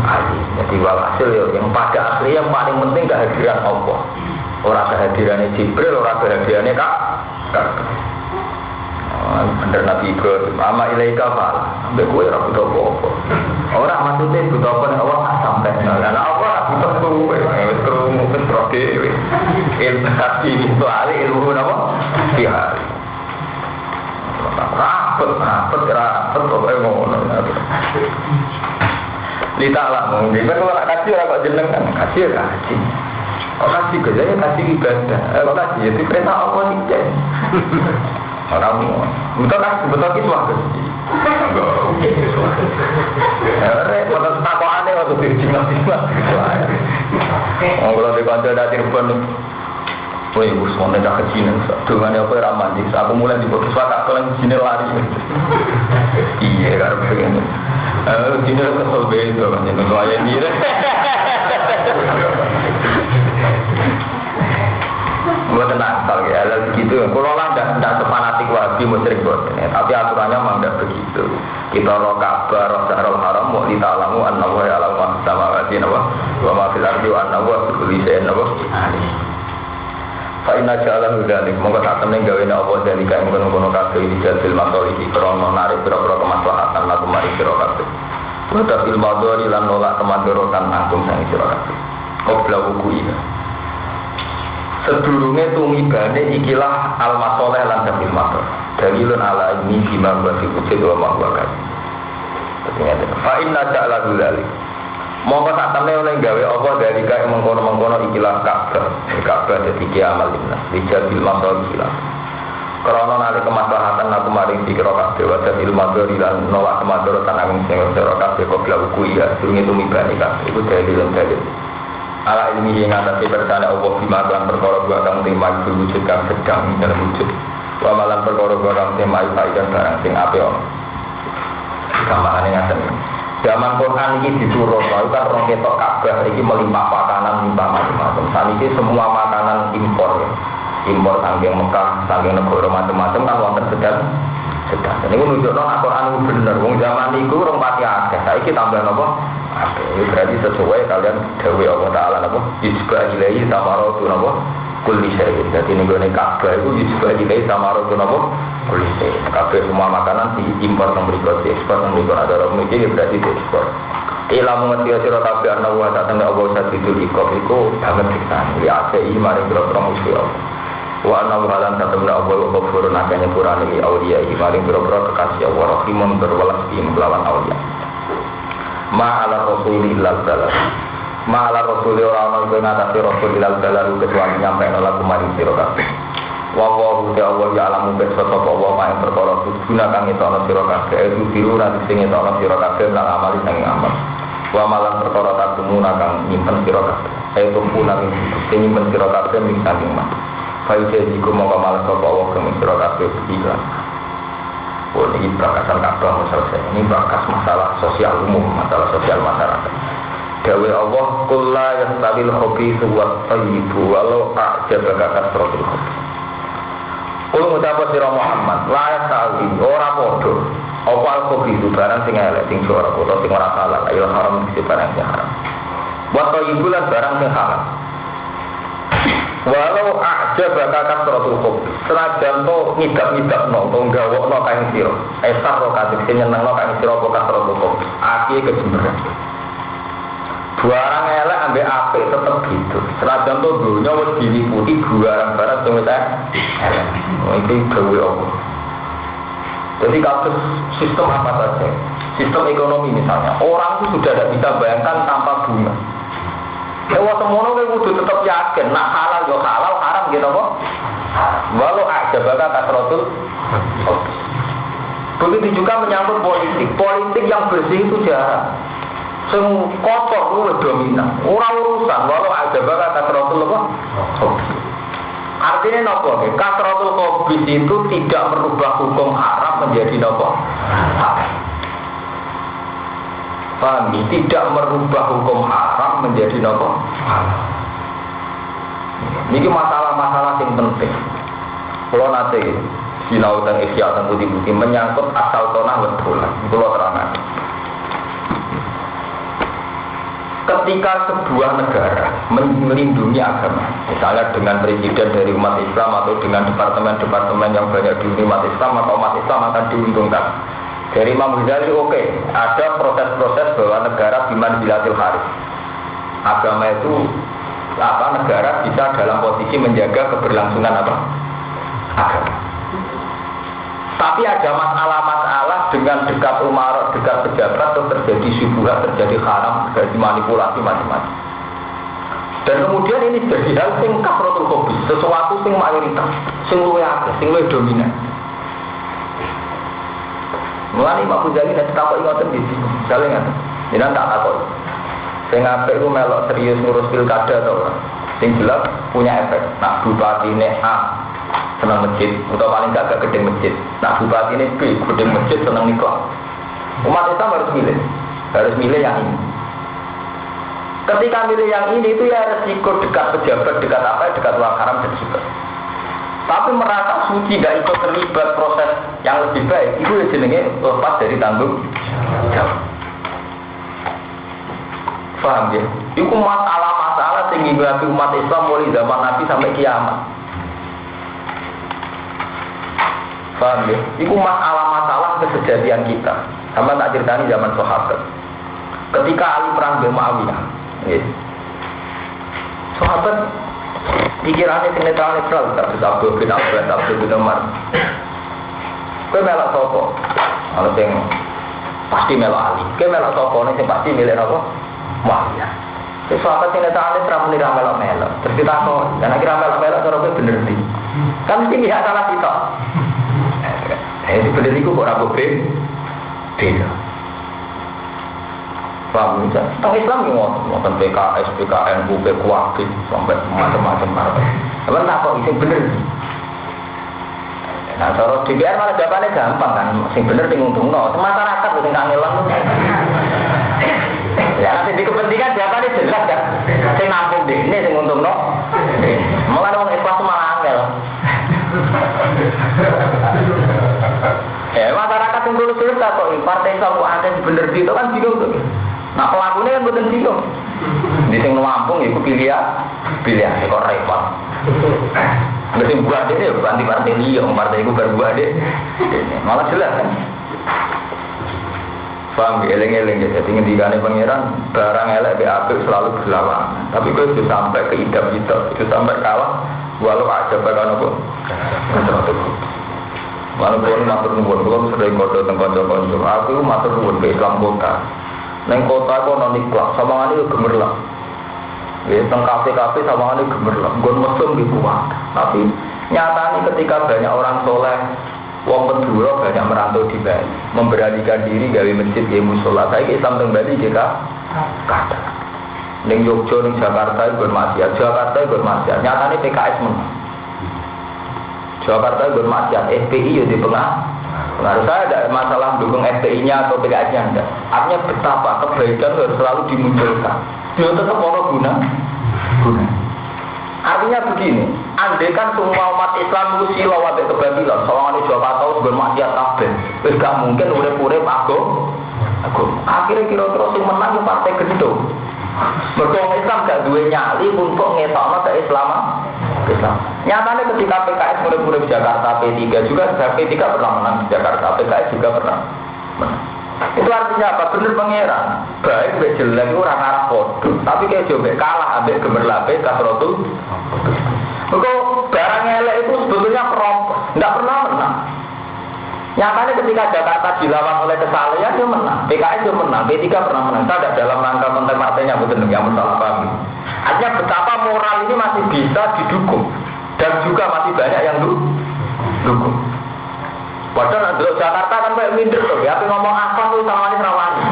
alim. Jadi walhasil ya yang pada akhirnya yang paling penting kehadiran Allah. Orang kehadirannya Jibril, orang kehadirannya Kak. Oh, bener Nabi Ibrahim, ama ilaika fal, sampai gue ora butuh apa-apa. Orang maksudnya butuh apa nih Allah sampai. Nah, Allah butuh gue, wis krungu wis pro dhewe. Ilmu hati itu ali? Tihari. Rapet, rapet, rapet, pokoknya ngono. Lita lah, mungkin kalau nak kasih orang kok jeneng kan, kasih kasih. Kok kasih kerja ya kasih ibadah. Eh, kok kasih ya perintah Allah sih Orang betul kan betul kiswah gusti. Repot takut aneh waktu di jimat jimat. Oh kalau di kantor ada telepon Woi, gue semuanya dah kecil, dengan apa ramah nih. Aku mulai di bawah tak kalian sini lari. Iya, karena begini. Eh, sini kesel beda kan, jadi klien dia. Gue tenang, kalau ya, begitu. Kalau lah tidak tidak sepanatik wahabi musyrik ya. Tapi aturannya memang tidak begitu. Kita roh kabar, roh haram, mau kita Fa inna ja'ala hudalik Monggo tak temen gawe Allah dari kain kono-kono kabeh iki jadil masolihi krono narik pira-pira kemaslahatan laku mari sira kabeh. Wa tafil madori lan nolak kemadorotan agung sang sira kabeh. Qobla wuku iya. Sedurunge tumibane ikilah al masoleh lan tafil mador. Dalilun ala ini bima wa fi wujud wa ma huwa Fa inna Mongko tak temne oleh gawe apa dari kaya mengkono-mengkono ikilah Ka'bah. Ka'bah jadi kiamal dinas. Dijabil masal ikilah. Karena nali kemaslahatan aku maring pikir kabeh wa jadi ilmadori dan nolak kemadorotan aku sing ora kabeh kok bila buku iya durung itu mibani kabeh iku dalil dalil. Ala yang ngatasi bersana Allah bima kelan perkara dua kang tema wujud kang sedang dalam wujud. Wa malan perkara dua kang dan barang sing ono. Gambarane ngaten. Zaman Quran ini diturun, lalu kan orang ketok Ka'bah ini melimpah makanan, melimpah macam-macam. Saat ini semua makanan impor ya. Impor sanggeng Mekah, sanggeng negara macam-macam kan wonten sedang sedang. Ini menunjuk non Quran itu bener. Wong zaman itu orang pati akeh. Saya kita tambah nopo. Ini berarti sesuai kalian Dewi Allah Taala nopo. Isbah ilahi samaratu nopo. Kulli syai'in. Jadi ini gue Ka'bah itu isbah ilahi samaratu nopo kulite. Kabeh semua makanan diimpor yang berikut, diekspor yang berikut. Ada orang mikir ya berarti diekspor. Ila mengerti ya sira kabeh ana wa tak tengah Allah sadidul ikop iku banget siksan. Li ase mari boro-boro musuh Allah. Wa anna wa lan tatamna Allah wa ghafurun akanya purane li auliya iki mari boro-boro kekasih Allah rahimun berwelas di melawan auliya. Ma ala rasul illa balal. Ma ala rasul ora ana iku ngatasi rasul illa balal kecuali nyampe lagu mari sira kabeh. Te Allah ya alamu bet sapa Allah ma ing perkara guna kang itu biru nanti sing ana sira kabeh lan amali sing amal Wa malan perkara taktumuna kang nyimpen sira kabeh. Saya tumpu nang sing nyimpen iku mongko malah sapa Allah kang sira kabeh iklan. Oh, ini berakasan kabah selesai. Ini berakas masalah sosial umum, masalah sosial masyarakat. Dawe Allah, kulla yang tawil hobi suwat tayyibu, walau a'jaba kakak suratul hobi. Kul ngucapa sira Muhammad, layak tawi, ora podo. Apa al itu barang sing elek, sing suara kota, sing ora salah, ayo haram sing barang sing haram. Wa tayyibu lan barang sing halal. Walau aja bakal kasratul hub. Senajan to ngidap-ngidap no, to gawok no kain siro. Esar ro kasih nyeneng no kain siro apa kasratul hub. Aki kejemberan. Barang elek ambek ape tetep gitu. Senajan to dunia wis diliputi barang-barang sing wis elek. Iki gawe apa? Jadi kasus sistem apa saja, sistem ekonomi misalnya, orang itu sudah tidak bisa bayangkan tanpa bunga. Ewa semono kowe kudu tetep yakin, nak halal yo halal, haram gitu kok. Walau aja bakal kasrotul. Begitu juga menyangkut politik. Politik yang bersih itu jarang. Sing kotor itu dominan. Orang urusan walau aja bakal kasrotul apa? Artinya nopo, kasrotul kobis itu tidak merubah hukum haram menjadi nopo. Haram. Paham Tidak merubah hukum haram menjadi nopo Ini masalah-masalah yang penting. Kalau nanti sinau dan isya dan bukti-bukti menyangkut asal tanah betul. Kalau terangan. Ketika sebuah negara melindungi agama, misalnya dengan presiden dari umat Islam atau dengan departemen-departemen yang banyak di umat Islam, maka umat Islam akan diuntungkan dari Imam Ghazali oke, okay, ada proses-proses bahwa negara biman bilatil haris. Agama itu apa negara bisa dalam posisi menjaga keberlangsungan apa? Agama. Tapi ada masalah-masalah dengan dekat umar, dekat pejabat, terus terjadi subuhat, terjadi haram, terjadi manipulasi macam-macam. Dan kemudian ini jadi hal sing kasrotul hobi, sesuatu sing mayoritas, sing luwe sing luwe dominan. Mulai Pak Bujali nanti takut ingat di sini, misalnya nggak, jangan tak takut. Saya ngapain itu melok serius ngurus pilkada atau Sing jelas punya efek. Nah bupati ini A senang masjid, atau paling gak agak gede masjid. Nah bupati ini B gede masjid senang nikah. Umat Islam harus milih, harus milih yang ini. Ketika milih yang ini itu ya resiko dekat pejabat, dekat apa, dekat luar haram dan juga. Tapi merasa suci gak ikut terlibat proses yang lebih baik, itu ya jenenge lepas dari tanggung jawab. Paham ya? Itu masalah-masalah yang ngibati umat Islam mulai zaman Nabi sampai kiamat. Paham ya? Itu masalah-masalah kesejadian kita. Sama tak ceritani zaman sahabat. Ketika Ali perang dengan Muawiyah, ya. sahabat pikirannya sing netral netral tak bisa Abdul bin Abbas Abdul bin Umar. Melak sopo kalau sing pasti melak Ali. Kue melak sopo nih pasti milik apa? Muawiyah. Terus sahabat sing netral netral muni ra melak melak terus kita kok dan akhirnya melak cara kue bener di kan mesti tidak salah kita eh ini bener itu kok rabu beda Paham ya? Tentang Islam ya ngotot, PKS, PKN, UP, Kuwakit, sampai macam-macam partai. Tapi tak kok itu bener. Nah, kalau DPR malah jawabannya gampang kan, sing bener sing untung no, masyarakat sing kangelan. Ya nanti di kepentingan jawabannya jelas kan, sing nampung deh, ini sing untung no. Malah orang ikhlas malah angel. Ya masyarakat yang tulus tulus kok, partai kok ada bener itu kan bingung tuh. Nah pelakunya kan bukan bingung. Di sing Lampung itu ya, pilih ya, kok repot. Berarti buah deh, ganti partai dia, partai itu berbuah deh. Malah jelas kan. Paham ya, eleng-eleng ya. Jadi ngendikane pangeran barang elek be apik selalu berlawanan. Tapi kalau itu sampai ke idam itu, itu sampai kalah, walau aja bahkan apa. Lalu kalau matur nuwun, kalau sering kodo tentang konco-konco, aku matur nuwun ke Islam kota. Neng kota aku non ikhlas, sama ini gemerlap. Ya, teng kafe-kafe sama ini gemerlap. Gue mesum di kuat. Tapi nyatanya ketika banyak orang soleh, Wong Madura banyak merantau di Bali, memberanikan diri gawe masjid gawe musola. Saya Islam teng Bali jika Kada. Neng Yogyo, neng Jakarta itu bermaksiat, Jakarta itu bermaksiat. Nyatanya PKS menang. Jakarta itu bermaksiat, FPI ya di tengah. Nah, saya ada masalah dukung FPI-nya atau PKS-nya enggak. Artinya betapa kebaikan harus selalu dimunculkan. Dia tetap orang guna, guna. Artinya begini, andai kan semua umat Islam itu silau wabe kebabilan, soalnya ini Jawa tahu bermaksiat kabeh, wis gak mungkin urip-urip aku, aku. Akhirnya kira-kira sing menang itu partai gendong. Mereka Islam gak duwe nyali untuk ngetokno ke Islam. Islam. Nyatanya ketika PKS urip-urip Jakarta P3 juga, P3 pernah menang di Jakarta, PKS juga pernah menang. Itu artinya apa? Bener pangeran. Baik, baik jelek itu orang arah bodoh. Tapi kayak coba kalah ambil gemerlape kasrotul. Kok barang elek itu sebetulnya kerompok, tidak pernah menang. Nyatanya ketika Jakarta dilawan oleh kesalahan dia menang, PKS dia menang, P3 pernah menang. Tidak dalam rangka konten partainya betul yang salah paham. Artinya betapa moral ini masih bisa didukung dan juga masih banyak yang dukung. Padahal nanti Jakarta kan kayak minder tuh, ya. Tapi ngomong akhlak tuh sama ini rawani.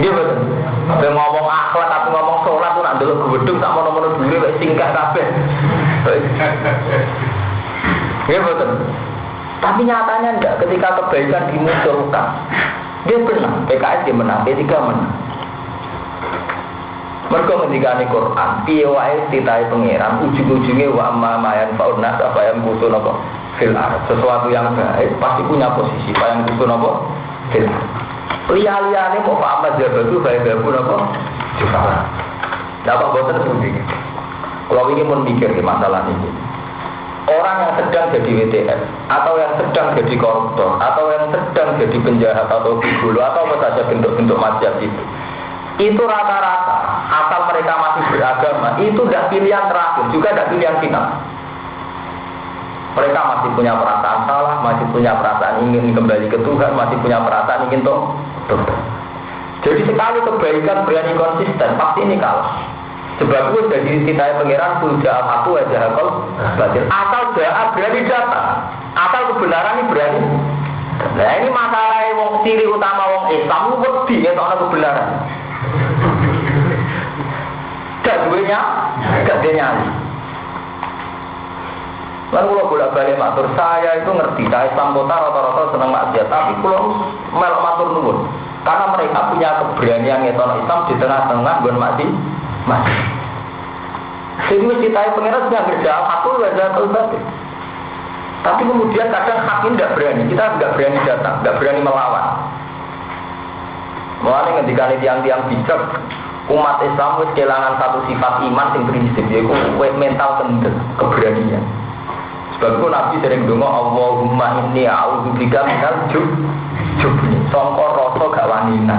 Iya betul. Tapi ngomong akhlak tapi ngomong sholat tuh nanti lo gedung tak mau nomor dulu kayak singkat kabeh. Iya betul. Tapi nyatanya enggak ketika kebaikan dimunculkan. Dia benar, PKS dia menang, P3 menang. Mereka ngendikane Quran, piye wae titahe pangeran, ujung-ujungnya wa amma mayan fauna apa yang butuh nopo? Fil Sesuatu yang baik pasti punya posisi, apa yang butuh nopo? Fil Lihat-lihatnya mau Pak Ahmad baik baik pun apa? Juga. Dapat bosan itu Kalau ini mau mikir di masalah ini. Orang yang sedang jadi WTF atau yang sedang jadi koruptor atau yang sedang jadi penjahat atau gigolo atau apa saja bentuk-bentuk maksiat itu itu rata-rata asal mereka masih beragama itu tidak pilihan terakhir juga tidak pilihan final. Mereka masih punya perasaan salah masih punya perasaan ingin kembali ke Tuhan masih punya perasaan ingin tuh jadi sekali kebaikan berani konsisten pasti ini kalah. Sebab itu jadi kita pengiran sudah aku aja kalau batil. Asal jahat berani datang asal kebenaran ini berani. Nah ini masalah wong ciri utama wong Islam wedi ya soal kebenaran Gak duenya, gak nyali. Lalu kalau bolak balik matur saya itu ngerti, saya Islam kota rata-rata senang maksiat, tapi kalau melok matur nuwun, karena mereka punya keberanian ngeton Islam di tengah-tengah bukan mati, mati. Jadi mesti tahu pengiran sudah kerja aku wajah terbaik. Tapi kemudian kadang hakim tidak berani, kita nggak berani datang, nggak berani melawan. Mulanya ketika tiang-tiang bijak, umat Islam wis kehilangan satu sifat iman yang prinsip yaitu mental kendel keberanian. Sebab itu Nabi sering dengar Allahumma inni a'udzubika minal jub jubni. Songkor rasa gak wanina.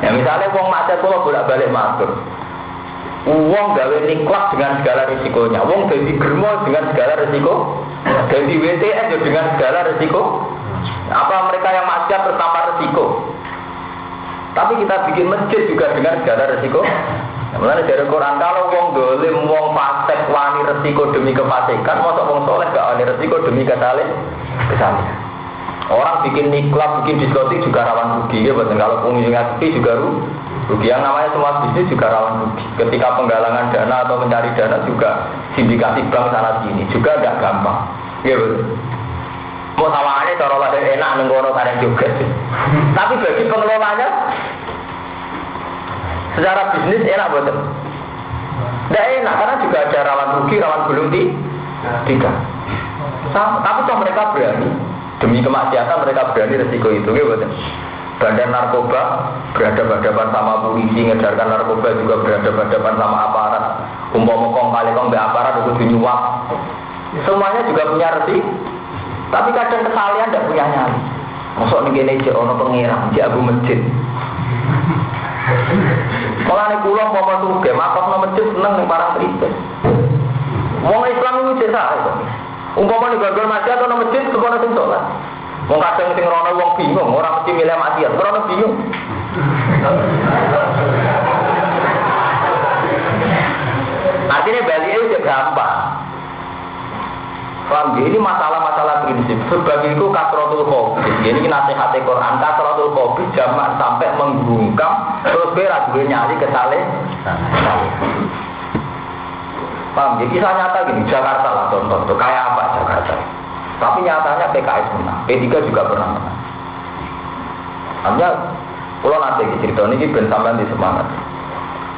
Ya misalnya wong macet kalau bolak-balik matur. Uang gawe niklas dengan segala risikonya. Uang jadi germo dengan segala risiko. Jadi WTS dengan segala risiko. Apa mereka yang maksiat tertanpa resiko? Tapi kita bikin masjid juga dengan segala resiko. Mulai dari Quran kalau wong dolim, wong fasik, wani resiko demi kefasikan, masa wong soleh gak wani resiko demi kesalin, kesalin. Orang bikin niklab, bikin diskotik juga rawan rugi, ya betul. Kalau pengunjung sepi juga rugi. Yang namanya semua bisnis juga rawan rugi. Ketika penggalangan dana atau mencari dana juga sindikasi bank sana sini juga gak gampang. Ya betul. Mau sawangannya cara lahir enak nenggono karena juga. Tapi bagi pengelolanya secara bisnis enak betul. Tidak enak karena juga ada rawan rugi, rawan belum di tiga. Tapi toh mereka berani demi kemaksiatan mereka berani resiko itu, ya betul. Badan narkoba berhadapan-hadapan sama polisi, ngedarkan narkoba juga berhadapan-hadapan sama aparat. Umpama kong kali kong aparat itu dinyuap. Semuanya juga punya resiko. Tapi kadang kesalahan tidak punya nyali. Masuk nih gini cek ono pengirang, cek abu masjid. Malah nih pulang mau masuk game, apa no masjid seneng nih para kritis. Wong Islam itu cek saya. Umpama nih gagal masjid atau no masjid, sekolah sing sholat. Wong kadang sing rono wong bingung, orang mesti milih mati, rono bingung. Artinya Bali itu gampang. Paham ya? Ini masalah-masalah prinsip. Sebab itu kasrotul kopi. Ini nasihat Quran. Kasrotul kopi jamak sampai menggungkam. Terus berat gue nyari ke saleh. Paham ya? Kisah nyata gini. Jakarta lah contoh. Tuh. Kayak apa Jakarta? Tapi nyatanya PKS menang. P3 juga pernah menang. Hanya kalau nanti cerita ini ben sampean di semangat.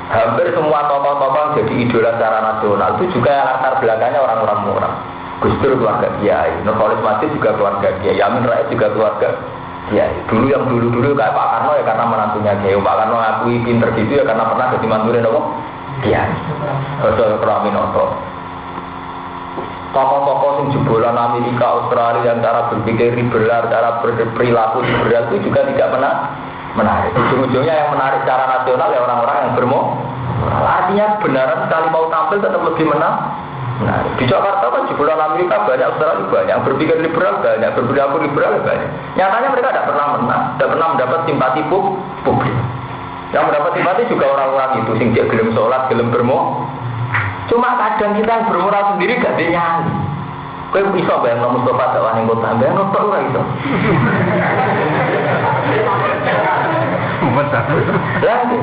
Hampir semua tokoh-tokoh jadi idola secara nasional itu juga latar belakangnya orang-orang murah. Gus Dur keluarga Kiai, Nurholis Masjid juga keluarga Kiai, Yamin Rais juga keluarga Kiai. Dulu yang dulu-dulu kayak Pak Karno ya karena menantunya Kiai, Pak Karno ngakui pinter gitu ya karena pernah jadi mantunya nopo Kiai. Betul Praminoto. Tokoh-tokoh yang jebolan Amerika, Australia yang cara berpikir liberal, cara berperilaku liberal itu juga tidak pernah menarik. Ujung-ujungnya yang menarik secara nasional ya orang-orang yang bermo. Artinya benaran sekali mau tampil tetap lebih menang. Nah, di Jakarta kan jebolan Amerika banyak Australia banyak, berpikir liberal banyak, berperilaku liberal banyak. Nyatanya mereka tidak pernah menang, tidak pernah mendapat simpati publik. Yang mendapat simpati juga orang-orang itu, sing gelem sholat, gelem bermo. Cuma kadang kita yang bermoral sendiri gak dinyanyi. Kau bisa bayang nomor Mustafa dakwah yang kota, bayang nomor ora iso. Lagi,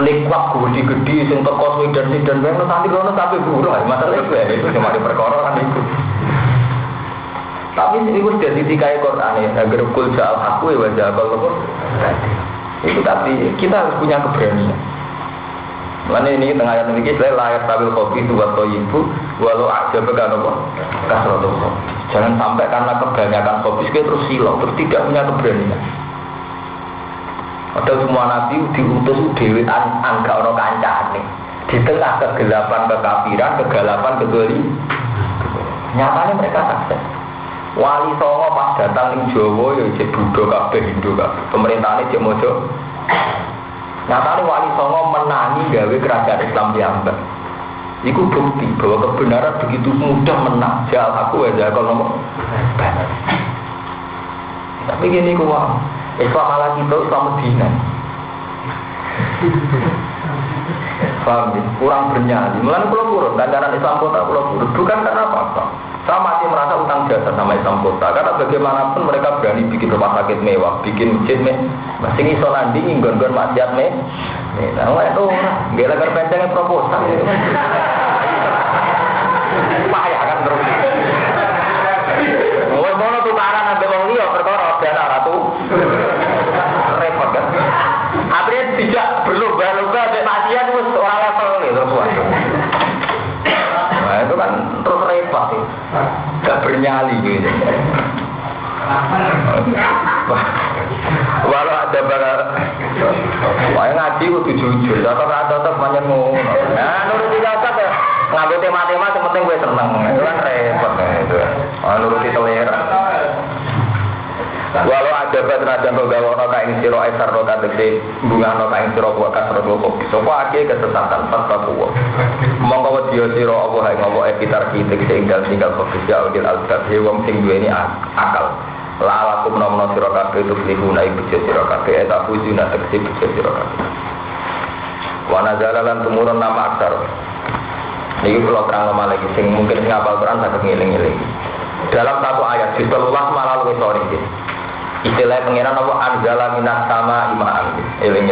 likwak gede-gede sing teko Sweden bayang no nanti kono tapi buruh, masalah itu ya itu cuma di kan itu. Tapi itu sudah ditikai Quran ya, agar kul ja'al aku ya wajah kalau itu tapi kita harus punya keberanian. Mana ini tengah ayat ini saya layak tabil kopi itu buat ibu walau aja began apa kasrotul. Jangan sampai karena kebanyakan kopi kita terus silau terus tidak punya keberanian. Padahal semua nabi diutus dewi an angka orang kancane di tengah kegelapan kekafiran kegelapan kegeli. Nyatanya mereka sukses. Wali Songo pas datang di Jawa ya jadi Buddha kabeh Hindu kabeh. Pemerintahnya cek mojo Nyatanya Wali Songo menangi gawe kerajaan Islam diambil. Iku bukti bahwa kebenaran begitu mudah menang. Jal aku aja kalau ngomong. Tapi gini kuah, Islam ala kita Islam Medina. Paham ya? Kurang bernyali. Mulai pulau kurun, ganjaran Islam kota pulau kurun. Bukan karena apa-apa. Saya masih merasa utang jasa sama Islam kota karena bagaimanapun mereka berani bikin rumah sakit mewah, bikin masjid mewah, masih iso nandingi gon-gon maksiat mewah. Nah, itu nggak lagi pencengnya proposal itu. Payah ngaji kudu jujur, tapi ora tetep manyen ngono. Nah, nuruti zakat ya. Ngambil tema-tema yang penting gue seneng. Itu kan repot ya itu. Oh, nuruti selera. Walau ada badrajan roga wono kain siro esar roga tegde bunga no kain siro buat kasro dua kopi. Sopo ake kesesatan pas kuwo. Mongko wadiyo siro obo hai ngobo ekitar kita kita inggal tinggal kopi jauh di albat. Hewang sing dua ini akal. La alakum nomno siro kafe itu flihu naik bejo siro kafe. Eta fuju na tegsi bejo siro kafe. Wana jalalan tumurun nama aksar. Ini kalau terang lama lagi, sing mungkin ngapal Quran sakit ngiling-ngiling. Dalam satu ayat, di selulah malah lebih sorry istilah pengiran apa? Anjala minas sama imaan eling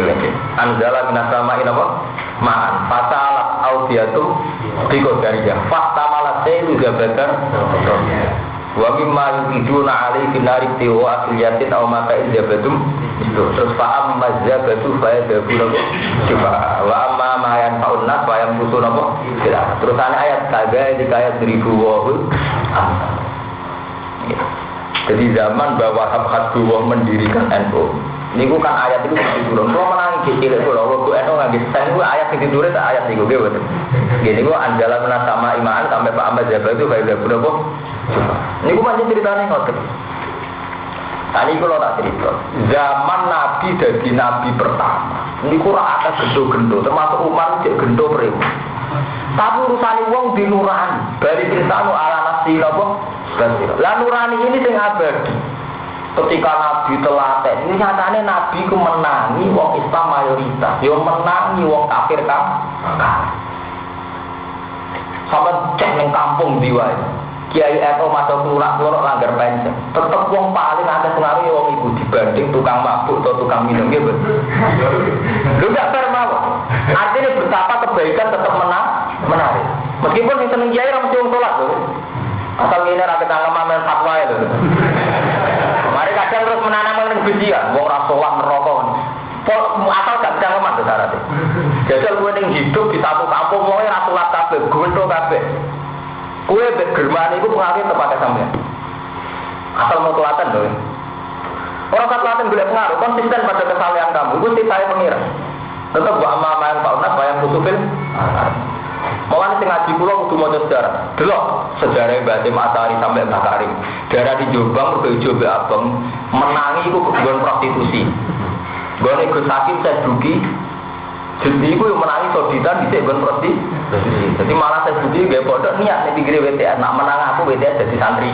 anjala minas sama ini apa? Maan. Fasalat audiatu biko dari dia fakta malah saya juga better wa mimma yuduna alaihi nari tiwa asliyatin au maka ijabatum itu terus fa amma zabatu fa yadabuna coba wa amma ma yang faun nas wa yang butuh apa terus ayat kagak di ayat seribu wahul. Jadi zaman bahwa dua mendirikan NU, ini kan ayat itu di turun. Kalau menang kecil itu loh, waktu NU nggak bisa. Ini ayat itu turun, ayat itu gue betul. Gini gue anjala menasama iman sampai Pak Ahmad Jabal itu baik boh. Ini gue masih ceritanya ngotot. Tadi kalau tak cerita, zaman Nabi dari Nabi pertama, ini kurang atas gendo-gendo, termasuk Umar cek gendo prima. Tapi urusan uang di nurani, dari cerita ala nasi nopo lah nurani ini sing abadi. Ketika Nabi telaten, ini nyatanya Nabi ku menangi wong Islam mayoritas, yo menangi wong kafir kan. Sampai cek neng kampung diwai. Kiai Eto masuk keluar keluar langgar pensiun. Tetap wong paling ada pengaruh ya wong ibu dibanding tukang mabuk atau tukang minum gitu. Lu gak fair mau. Artinya betapa kebaikan tetap menang, menarik. Meskipun yang seneng kiai orang mesti wong loh. Asal ini rakyat tangga mamen fatwa itu. Kadang terus menanam kebencian. Wong rasolah merokok. Asal gak bisa ngeman tuh syaratnya. Jajal gue yang hidup di satu kampung, mau rasulat kabeh, gue kabeh. Kue bergermani itu pengaruh tepat sampai. Asal mau telaten loh. Orang kan telaten boleh pengaruh, konsisten pada kesalahan kamu. Itu saya pengira. Tetap buat ama main Pak Unas, bayang kusupin. Mau nanti ngaji pulau kudu mau sejarah. Delok sejarah Mbak Tim Asari sampai Mbak Karim. Daerah di Jombang, ke Jobe Abang, menangi itu kebutuhan prostitusi. Nih Gus Hakim saya dugi, jadi itu yang menangi soditan di sebuah prostitusi. Jadi malah saya dugi gak bodoh niat nih pinggir WTS. Nak menang aku WTS jadi santri.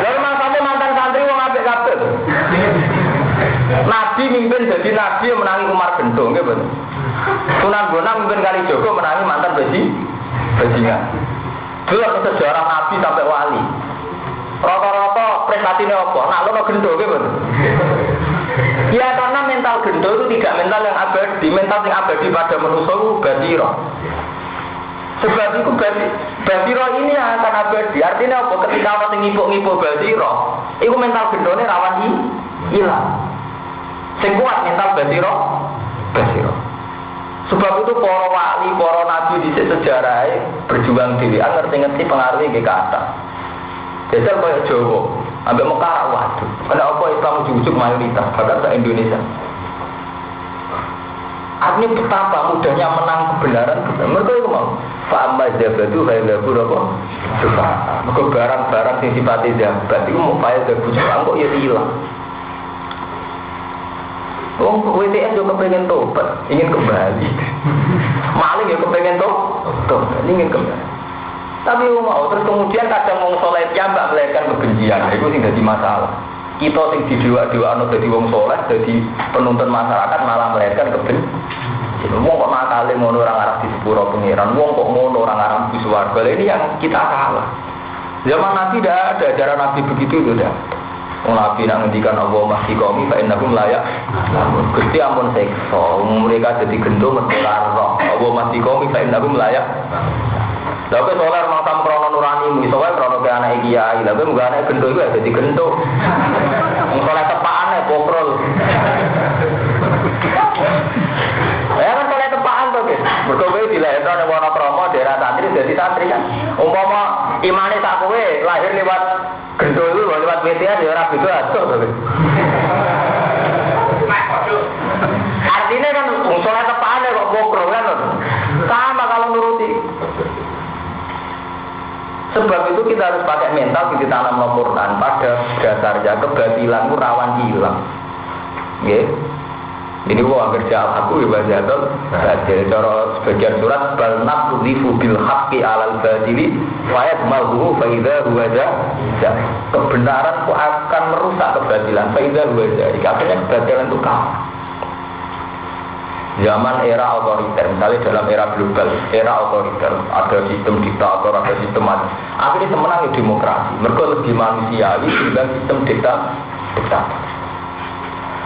Lalu mas sampai mantan santri wong apik kabeh. Nabi mimpin jadi nabi yang menangi Umar Gendong, gitu. Sunan Bonang mimpin kali Joko menangi mantan besi, bajingan. Dulu sejarah nabi sampai wali. Rata-rata prestasinya apa? Nak lo gendong, gitu. Ya karena mental gendo itu tidak mental yang abadi, mental yang abadi pada manusia itu basiro. Sebab itu basiro ini akan abadi. Artinya apa? Ketika apa yang ngipuk-ngipuk basiro, itu mental gendo ini rawan hilang. Sing kuat mental basiro, basiro. Sebab itu para wali, para nabi di sejarah berjuang diri, ngerti-ngerti pengaruhnya ke atas. Jajal kayak Jawa, ambil Mekah waduh. Karena apa Islam ujuk-ujuk mayoritas, bahkan se Indonesia. Artinya betapa mudahnya menang kebenaran. Mereka itu mau. Fa'amma jabatu fa'idhabu apa? Sufa. Mereka barang-barang yang sifatnya jabat itu mau fa'idhabu sufa. Kok ya hilang. Wong WTS juga kepengen tobat, ingin kembali. Maling ya kepengen tobat, ingin kembali. Tapi mau terus kemudian kadang wong soleh mbak melahirkan kebencian, itu sih jadi masalah. Kita sing di dewa dewa anu jadi wong soleh, jadi penuntun masyarakat malah melahirkan kebencian. Wong kok nakale ngono orang Arab di sepuro pengiran, wong kok ngono orang Arab di suwarga. Ini yang kita salah. Zaman Nabi tidak ada ajaran Nabi begitu itu tidak. Nabi nak ngendikan Allah masih kami fa innakum layak. Gusti ampun sekso, mereka jadi gendong mesti roh. Allah masih kami fa innakum layak. Lha kok soleh mang sam krono nurani iso wae krono ke anak kiai. Lha muga anak gendho iku dadi gendho. Wong soleh tepakane pokrol. Ya kan soleh tepakan to, Guys. Mergo kowe dilahirno ning atuh to. Artinya kan soleh tepakane kok pokrol kan. Sama kalau nuruti. Sebab itu kita harus pakai mental di tanam Quran pada dasarnya kebatilan rawan hilang. Ya. Ini gua kerja aku ya baca itu. Jadi cara sebagian surat bal naqdhifu bil haqqi alal batili fa yadmahu fa idza huwa Kebenaran ku akan merusak kebatilan fa idza huwa Akhirnya kebatilan itu kalah zaman era otoriter, misalnya dalam era global, era otoriter, ada sistem diktator, ada sistem macam. Akhirnya semenang ya demokrasi. Mereka lebih manusiawi dibanding sistem diktator.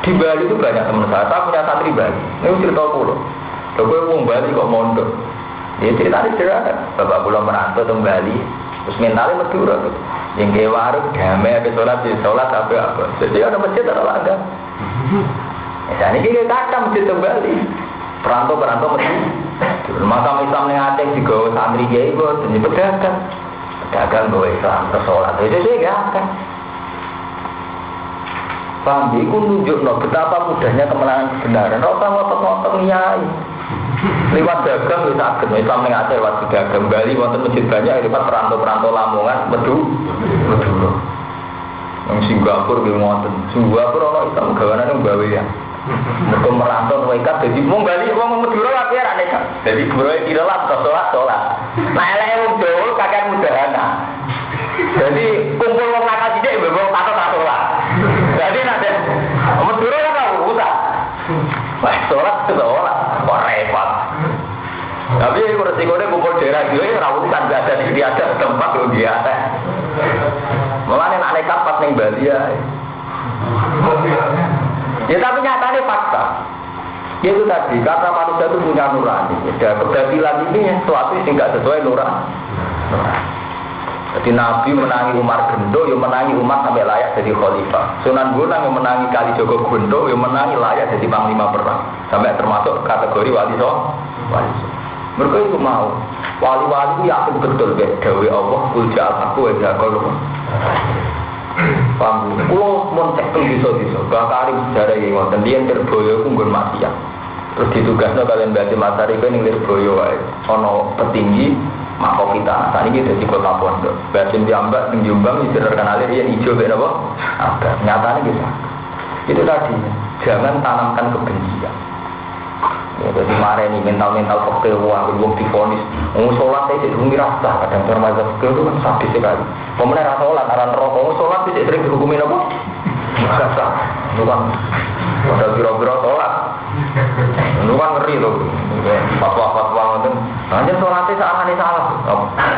Di Bali itu banyak teman saya, saya punya santri Bali. Ini cerita pulau. Lalu gue mau Bali kok mondok. Ya cerita ini cerita. Bapak pulau merantau ke Bali, terus mentalnya berdua gitu. Yang kayak warung, damai, habis sholat, di sholat, apa apa. Jadi ada masjid, ada. Ya, ini kayak kata masjid kembali. Perantau-perantau mesti. Masa Islam yang Aceh juga santri dia itu jadi pedagang. Pedagang bawa Islam ke sholat. Itu sih gak. Paham, itu nunjuk no, betapa mudahnya kemenangan kebenaran. Rasa ngotot-ngotot nyai. Lewat dagang bisa agak Islam yang Aceh lewat dagang Bali wonten masjid banyak lewat perantau-perantau Lamongan medu medu. Yang Singapura gue ngotot. Singapura orang Islam gawanan yang gawe ya. Mereka merantau mereka jadi mau Bali mau Madura lagi ya nek. Jadi bro tidak lah sholat sholat. Nah elek wong Jawa kakek mudahana. Jadi kumpul wong nakal sithik mbok kata Wah sholat sholat kok repot. Tapi kalau resikonya kumpul daerah ya rawat kan gak ada di ada tempat yo biasa. Mulane nek nekat pas Bali ya. Ya tapi nyatanya fakta. Ya itu tadi, karena manusia itu punya nurani. Ya, kebabilan ini sesuatu yang tidak sesuai nurani. Jadi Nabi menangi Umar Gendo, yang menangi Umar sampai layak jadi khalifah. Sunan Bonang yang menangi Kali Joko Gendo, yang menangi layak jadi panglima perang. Sampai termasuk kategori wali so. Wali so. Mereka itu mau. Wali-wali itu yakin betul ke Dewi Allah, kulja aku, ya kalau Paham? Kulo mau cek tuh bisa bisa. Bahkan sejarah yang ngoten dia terboyo aku mati ya. Terus ditugasnya kalian baca materi kan yang terboyo. Ono petinggi mako kita. Tadi kita di kota pondok. Basin diambak, tinggi Jombang, itu terkenal yang hijau beda apa? Ada. Nyatanya gitu. Itu tadi. Jangan tanamkan kebencian. Ya, jadi marah ini mental-mental fakir wah belum difonis. Mau sholat saya jadi rumi rasa kadang mazhab fakir itu kan sadis sekali. Pemenang rasa sholat, aran rokok, mau sholat tidak sering dihukumin apa? Rasa, itu kan ada biro-biro sholat. Itu kan ngeri loh. Fatwa-fatwa itu. Hanya salah nih salah.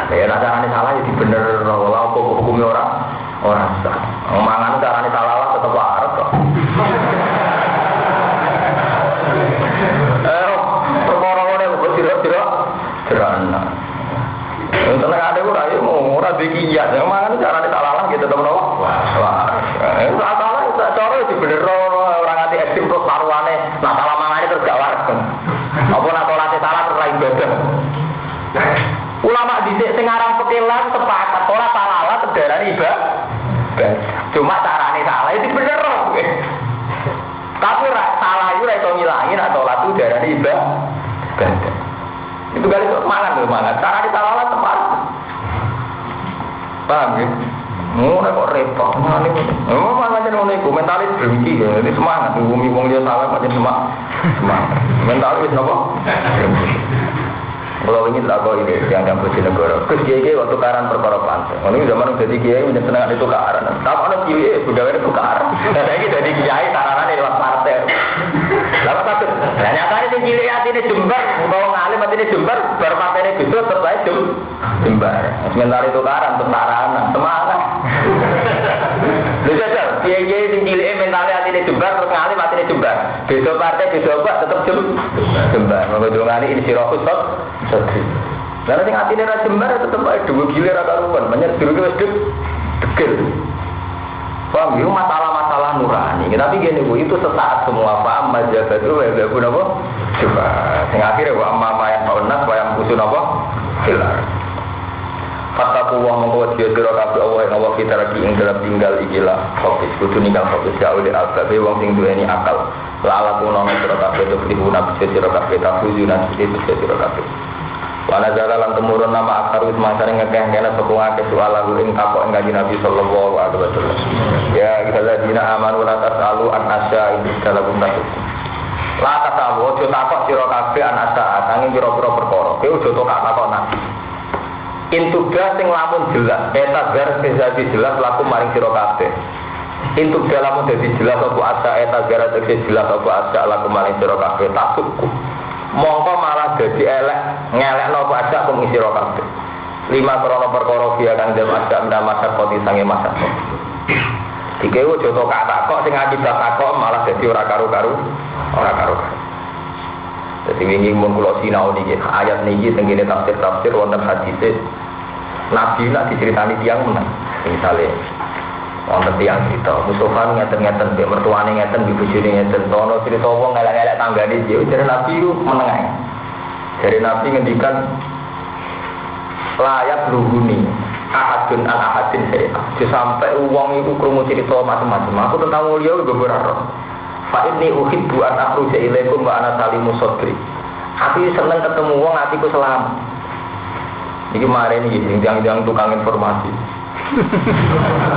Ya nak cara salah jadi bener. Kalau apa hukumnya orang orang sah. Ini semangat. Bumi wong dia salah macam semangat. Semangat. Mentalis apa? Kalau ini tak kau ini yang yang negara. Terus kiai waktu karan perkara pantai. Ini zaman jadi kiai menjadi senang itu karan. Tapi ada kiai pegawai itu karan. Dan lagi jadi kiai taranan di luar partai. Lalu satu. Nah nyatanya sing cilik hati ini jembar, bawa ngalim hati ini jembar, baru partai ini gitu terus jem jembar. Sementara itu karan untuk taranan, semangat. Lu jajal, kiai sing cilik mentalnya hati ini jembar, terus ngalim hati ini jembar. Besok partai besok apa tetap jem jembar. Mau ngani ini sirokus tot. Sedih. Karena sing hati ini jembar tetap aja dua gilir agak luan, banyak dulu kita sedih, degil. Paham itu masalah-masalah nurani. Tapi gini bu, itu sesaat semua paham majabat itu ya gak apa? Coba. Yang akhirnya wa amma ma yang maunas wa yang kusun apa? Hilar. Fataku wa mengkawat dia sira kabeh Allah yang Allah kita lagi ing dalam tinggal ikilah fokus kudu ninggal fokus ya udah albabe wong sing duweni akal. La ala kuno sira kabeh itu dihuna bisa sira kabeh tak tujuan bisa sira kabeh. Wana jala lan temurun nama akar wis masane ngekeh kena sapa ngake soal lalu ing takok ing kanjeng Nabi sallallahu alaihi wasallam. Ya kita dina aman la tasalu an asya ing dalam tasuk. La tasalu ojo takok sira kabeh an asya angin pira-pira perkara. Kowe ojo takok takok Nabi. Intuga sing lamun jelas, eta gar sing jelas laku maring sira kabeh. Intuga lamun dadi jelas apa asa eta gar sing jelas apa asa laku maring sira kabeh. Mongko malah jadi elek ngelek nopo aja kum isi kabeh. Lima krono perkara dia kan jam aja ndak masa koti sange masa itu jodoh kata kok sing akibat takok malah jadi ora karu-karu ora karu-karu jadi ini mun kula sinau niki ayat niki teng kene tafsir-tafsir wonten hadis Nabi nak diceritani tiang menang misalnya. Wonten tiang cerita. Mustafa ngeten-ngeten mbek mertuane ngeten mbek bojone ngeten. Tono cerita wong elek-elek tanggane dia. Jadi nabi itu menengah dari nabi ngendikan layak luhuni ahadun an ahadin saya sampai uang itu krungu cerita macam-macam. Aku tentang mulia beberapa Fa ini uhibbu an akhruja ilaikum wa ana salimu sodri Aku seneng ketemu wong hatiku selamat Ini kemarin ini yang tukang informasi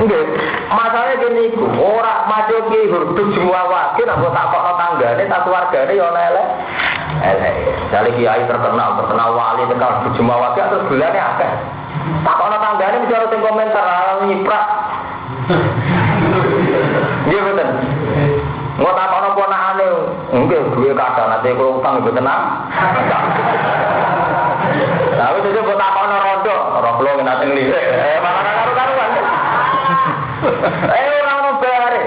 Enggak, masalahnya gini iku, ora maju ki hurdu semua wakil, aku tak kok tanggane, tak keluargane ya ana elek. Elek. Jale kiai terkenal, terkenal wali terkenal semua wakil terus gulane akeh. Tak kok tanggane mesti harus sing komentar nyiprak. Iya betul. Nggak tak kok ponakane, enggak duwe kadang nanti kalau utang ibu tenang. Tapi itu buat tak kok rondo, Kulo ngene lirik. Eh malah karo karuan. Eh ora ono bare.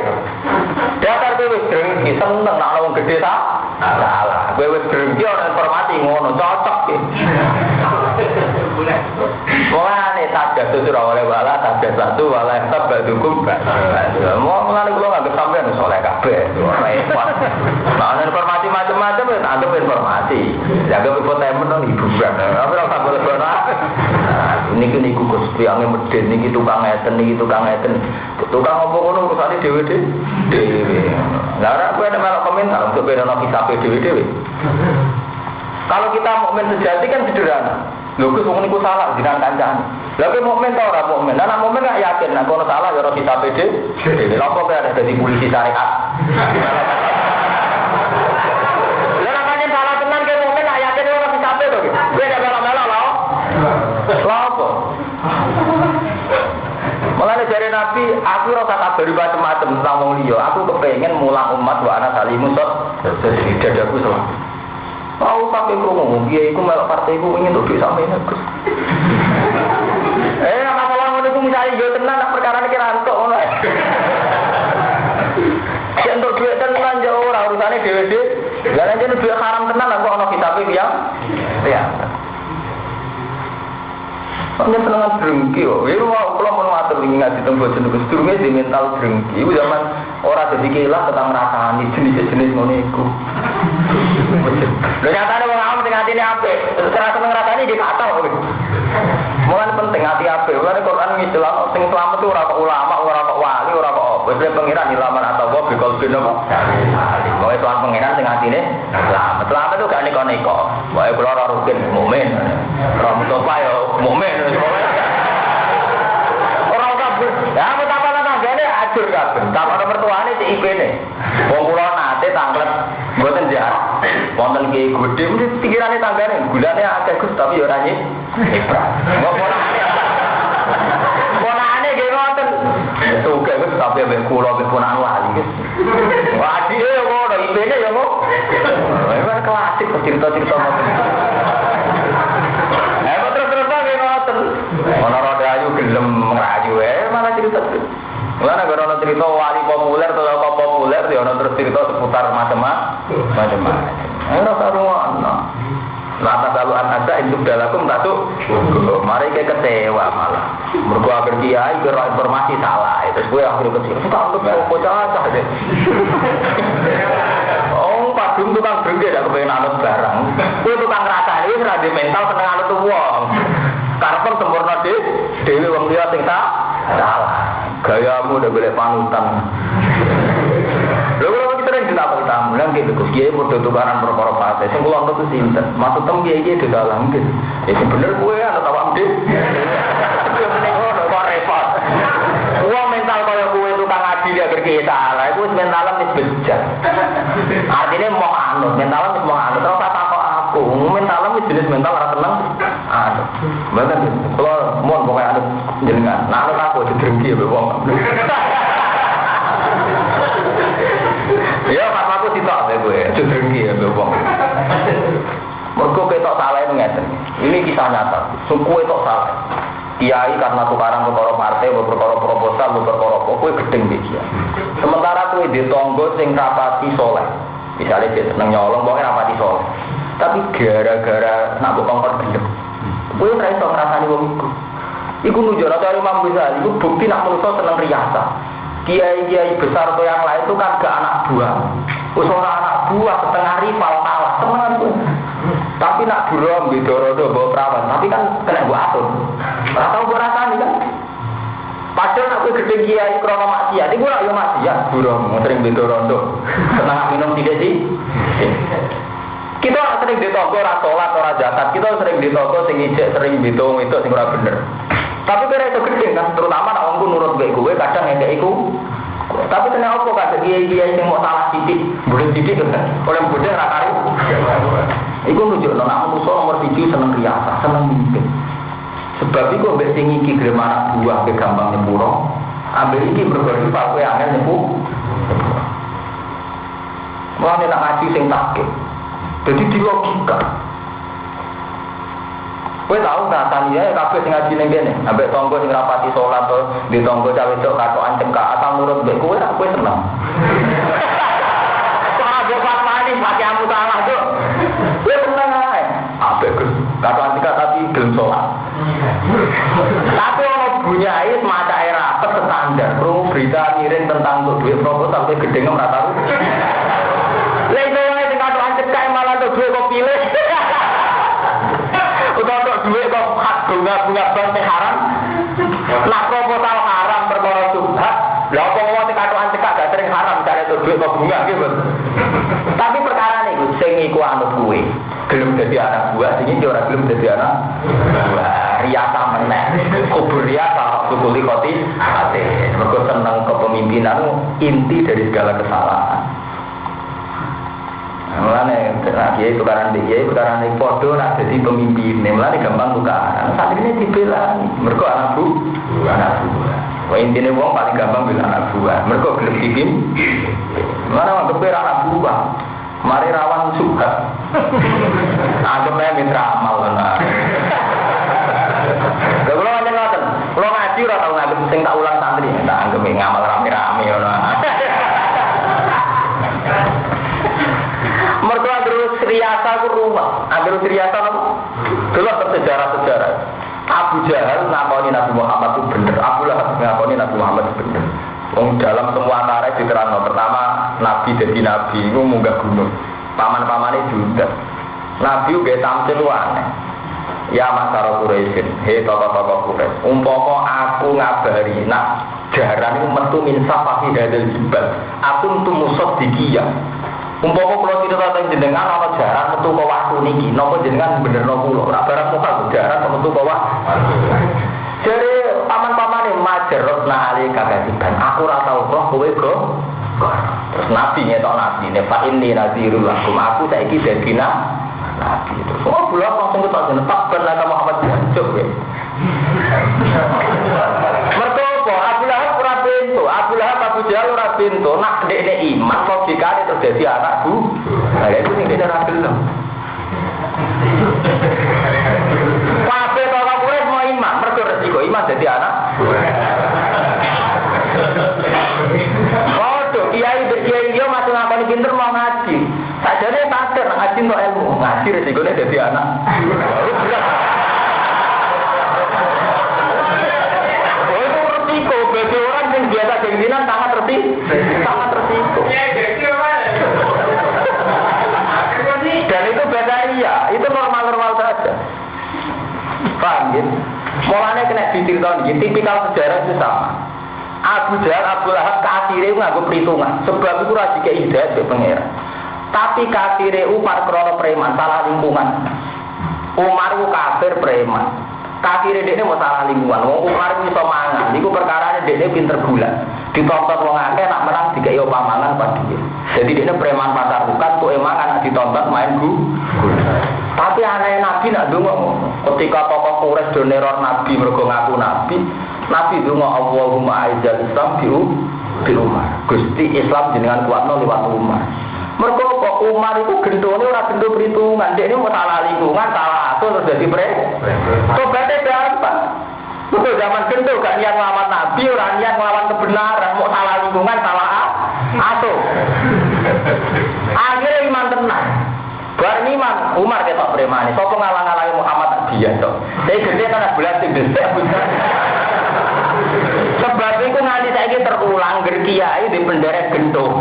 Dasar kowe drengki seneng nak wong gedhe ta? Salah. Kowe wis drengki ora informasi ngono cocok ki. Mulane tadah itu ora oleh wala tadah satu wala tetap badukum Mau mulane Jaga infotainment dong hiburan. Tapi ora sampe lebono. Ini kini kukus tiangnya medin, ini tukang ngeten, ini tukang ngeten. Tukang ngomong ngono urusane dhewe dhewe. Lah ora kowe nek melok komentar untuk beda kisah dhewe dhewe. Kalau kita mukmin sejati kan sederhana. Lho Gus wong niku salah jenengan kancane. Lha kowe mukmin ta ora mukmin? Lah mukmin gak yakin nek kono salah ya ora kita pede. Lha kok ada dadi polisi syariat. Lha nek pancen salah tenan kowe mukmin gak yakin ora kita pede to. Kowe gak melo-melo lho. Lha apa? Mulane dari Nabi, aku rasa kabari macam-macam tentang wong liya. Aku kepengen mulang umat wa ana salimus. Jadi dadaku selalu. Tahu pakai ngomong, dia itu melok partai itu ingin duduk sama ini. Eh, apa kalau ngono itu misalnya yo tenan nak perkara ini kira antuk ngono. Ya untuk duit tenan jauh ora urusane dhewe-dhewe. Lah nek duit haram tenan aku ono kitabe ya. Ya. Hanya senengan drengki kok. Ini mau mau ini ngaji tentang bosan itu sedurungnya di mental drengki. Itu zaman orang jadi kelah tentang rasani jenis-jenis ngono iku. Lho nyatane wong awam sing atine apik, terus seneng rasani di kata. Mulane penting hati apik. Mulane Quran ngistilah sing selamat itu ora kok ulama, ora kok wali, ora kok apa. Wis pengiran ilaman atau wa bikol bin apa. Pokoke soal pengiran sing atine selamat. Selamat itu gak neko-neko. Pokoke kula ora rutin mukmin. Ora mutofa ya Tapak mertuane cek IP-ne. Wong kula nate tanglet mboten jahat. Wonten ki gede mesti pikirane tanggane gulane akeh Gus tapi ya ora. Mbok ponakane. Ponakane nggih. Suka Gus tapi mbek kula mbek ponakan wali Gus. Wah adike yo ngono, IP-ne yo ngono. Memang klasik cerita-cerita. Mulane gara ana cerita wali populer atau apa populer ya ana terus cerita seputar macam-macam. Macam-macam. Ora sarungana. Lata dalu an ada itu dalakum tatu. Mari ke kecewa malah. Mergo akhir kiai kira informasi salah. Terus gue akhir kecewa. Suka anggap bocah cah deh. Oh, padung tukang brengge gak kepengen anut barang. Gue tukang rasa ini serah mental seneng anut Boleh panutan. Lalu kita yang tidak kita mulai gitu, Gus Kiai mau tukaran perkara partai. Sing kula antuk sinten. Maksud tem Kiai Kiai di dalam gitu. Ya sing bener tahu amde. Yo mending ngono kok repot. Uang mental kaya gue tukang adil ya kerja salah. Itu mentalan wis bejat. Artinya mau anut, mentalan wis mau anut. Terus tak kok aku, mentalan wis jenis mental ora tenang. Anut. Bener. Kalau mau pokoknya anut jenengan. Nah anut aku didrengki ya wong. Ini kisah nyata. Suku itu salah. Kiai karena tukaran perkara partai, perkara proposal, perkara apa, kue gedeng dia. Sementara kue di tonggo sing rapati soleh. Misalnya dia seneng nyolong, pokoknya rapati soleh. Tapi gara-gara nak kongkot gendem. Kue ora iso ngrasani wong iku. Iku nunjuk atau Imam Ghazali, iku bukti nak manusia seneng riasa. Kiai-kiai besar atau yang lain itu kan ke anak buah. Usaha anak buah setengah rival kalah, teman itu. Tapi nak buram di dorodo bawa perawan, tapi kan kena buat atur. Atau gue rasani kan. Padahal aku gede kiai krono maksiat, ini gue ayo maksiat, buram sering di dorodo. Setengah minum tidak sih. Kita sering ditoko ora sholat ora kita sering ditoko sing ijek sering ditung itu sing ora bener. Tapi kira itu gede kan, terutama nak wongku nurut gue gue kadang ngekek iku. Tapi kenapa kok ada kiai-kiai yang mau salah titik, boleh titik kan? Oleh ora kari. Iku nunjuk nona manusia nomor tujuh seneng riasa, seneng mimpin. Sebab itu mbek sing iki gelem buah ke gampang nyepuro. Ambil iki berbagi pak kowe angel nyepu. Mulane nak ngaji sing takut. Jadi di logika. Kowe tahu rasane ya kabeh sing ngaji ning kene, ambek tonggo sing rapati salat to, di tonggo cawe cok katokan cekak asal nurut mbek kowe ra kowe seneng. Kok ada fatwani pakai amu salah salat. Tapi ono bunyai semacam era apa standar, perlu berita miring tentang untuk duit proposal sampai gede nggak tahu. Lain wae sing katokan cekak malah untuk duit kok pilih. Utawa untuk duit kok hak bunga-bunga bank haram. Nah proposal haram perkara subhat. Wong sing katokan cekak gak sering haram cari untuk duit kok bunga gitu. Dadi anak buah sing iki ora gelem dadi anak buah. Riasa meneh. Kubur riasa sukuli koti ate. Mergo seneng kepemimpinan inti dari segala kesalahan. Mulane nah kiai tukaran di kiai tukaran di podo nak jadi pemimpin. Mulane gampang tukaran. Saat ini dibela. Mereka anak bu, anak buah. Wah intinya wong paling gampang bilang anak buah. Mereka belum bikin. Mana untuk anak buah. Mari rawan suka. Anggapnya mitra amal lah. Gak perlu aja ngoten. Kalau ngaji ora tau nganggep sing tak ulang santri, tak anggap ngamal rame-rame ngono. Mergo terus riasa ku rumah. Terus riasa apa? Delok sejarah-sejarah. Abu Jahal ngakoni Nabi Muhammad bener. Abu Lahab ngakoni Nabi Muhammad itu bener. Wong dalam semua tarikh diterangno. Pertama Nabi jadi Nabi itu munggah gunung. Paman-pamannya juga. Nabi uga tampil aneh. Ya masyarakat Quraisyin, hei tokoh-tokoh Quraisy. Umpama aku ngabari, nak jaran itu metu min safahi hadal jibal. Aku untuk musod dikiyah. Umpama kula tidak tahu jenengan ana jaran metu ke waktu niki, napa jenengan bener napa kula. Ora barang muka jaran metu waktu. Jadi paman-pamane majerot na ali kagasiban. Aku ora tau roh kowe go. Terus nabi nyetok fa inni nadhirul lakum. Aku saiki dadi nabi. Terus oh bulan langsung ketok jeneng tak benar Muhammad jancuk ya. Mergo apa? Abu Lahab ora pintu, Abu Lahab Abu Jahal pintu. Nak dekne iman logikane terus dadi anakku. Nah itu sing dia ora gelem. Kabeh kowe mau iman, mergo resiko iman dadi anak. Ngaji untuk ilmu, ngaji resikonya dadi anak. Oh itu iya, itu normal-normal saja. Paham ya? Mulanya kena tipikal sejarah itu sama. Abu Jahal, Abu Lahab, kafirnya itu nganggo perhitungan. Sebab itu rasi ke pengira. Tapi kafirnya Umar krono preman, salah lingkungan. Umar itu kafir preman. Kafirnya dia mau salah lingkungan. Wong Umar itu bisa mangan. Perkara dia pinter bulan. Ditonton wong akeh nak menang tiga iyo pamangan. Jadi dia preman pasar bukan tuh emang anak ditonton main gu. Tapi aneh Nabi nak dungo ketika tokoh Quraisy do neror Nabi mergo ngaku Nabi, Nabi dungo Allahumma aizal Islam di di Umar. Gusti Islam jenengan kuatno lewat Umar. Mergo Umar itu gendone ora gendho perhitungan, dia ini mau salah lingkungan, salah atur terus jadi pre. Tobatnya gampang. Betul zaman gendho gak niat ngelawan Nabi, ora niat ngelawan kebenaran, mau salah lingkungan, salah atur. Akhirnya iman tenang. Bar iman, Umar ketok premane. Sopo ngalang-alangi Muhammad dia to. Saya gede kan belas sing. Sebab itu nanti saya terulang ger kiai di penderek gento.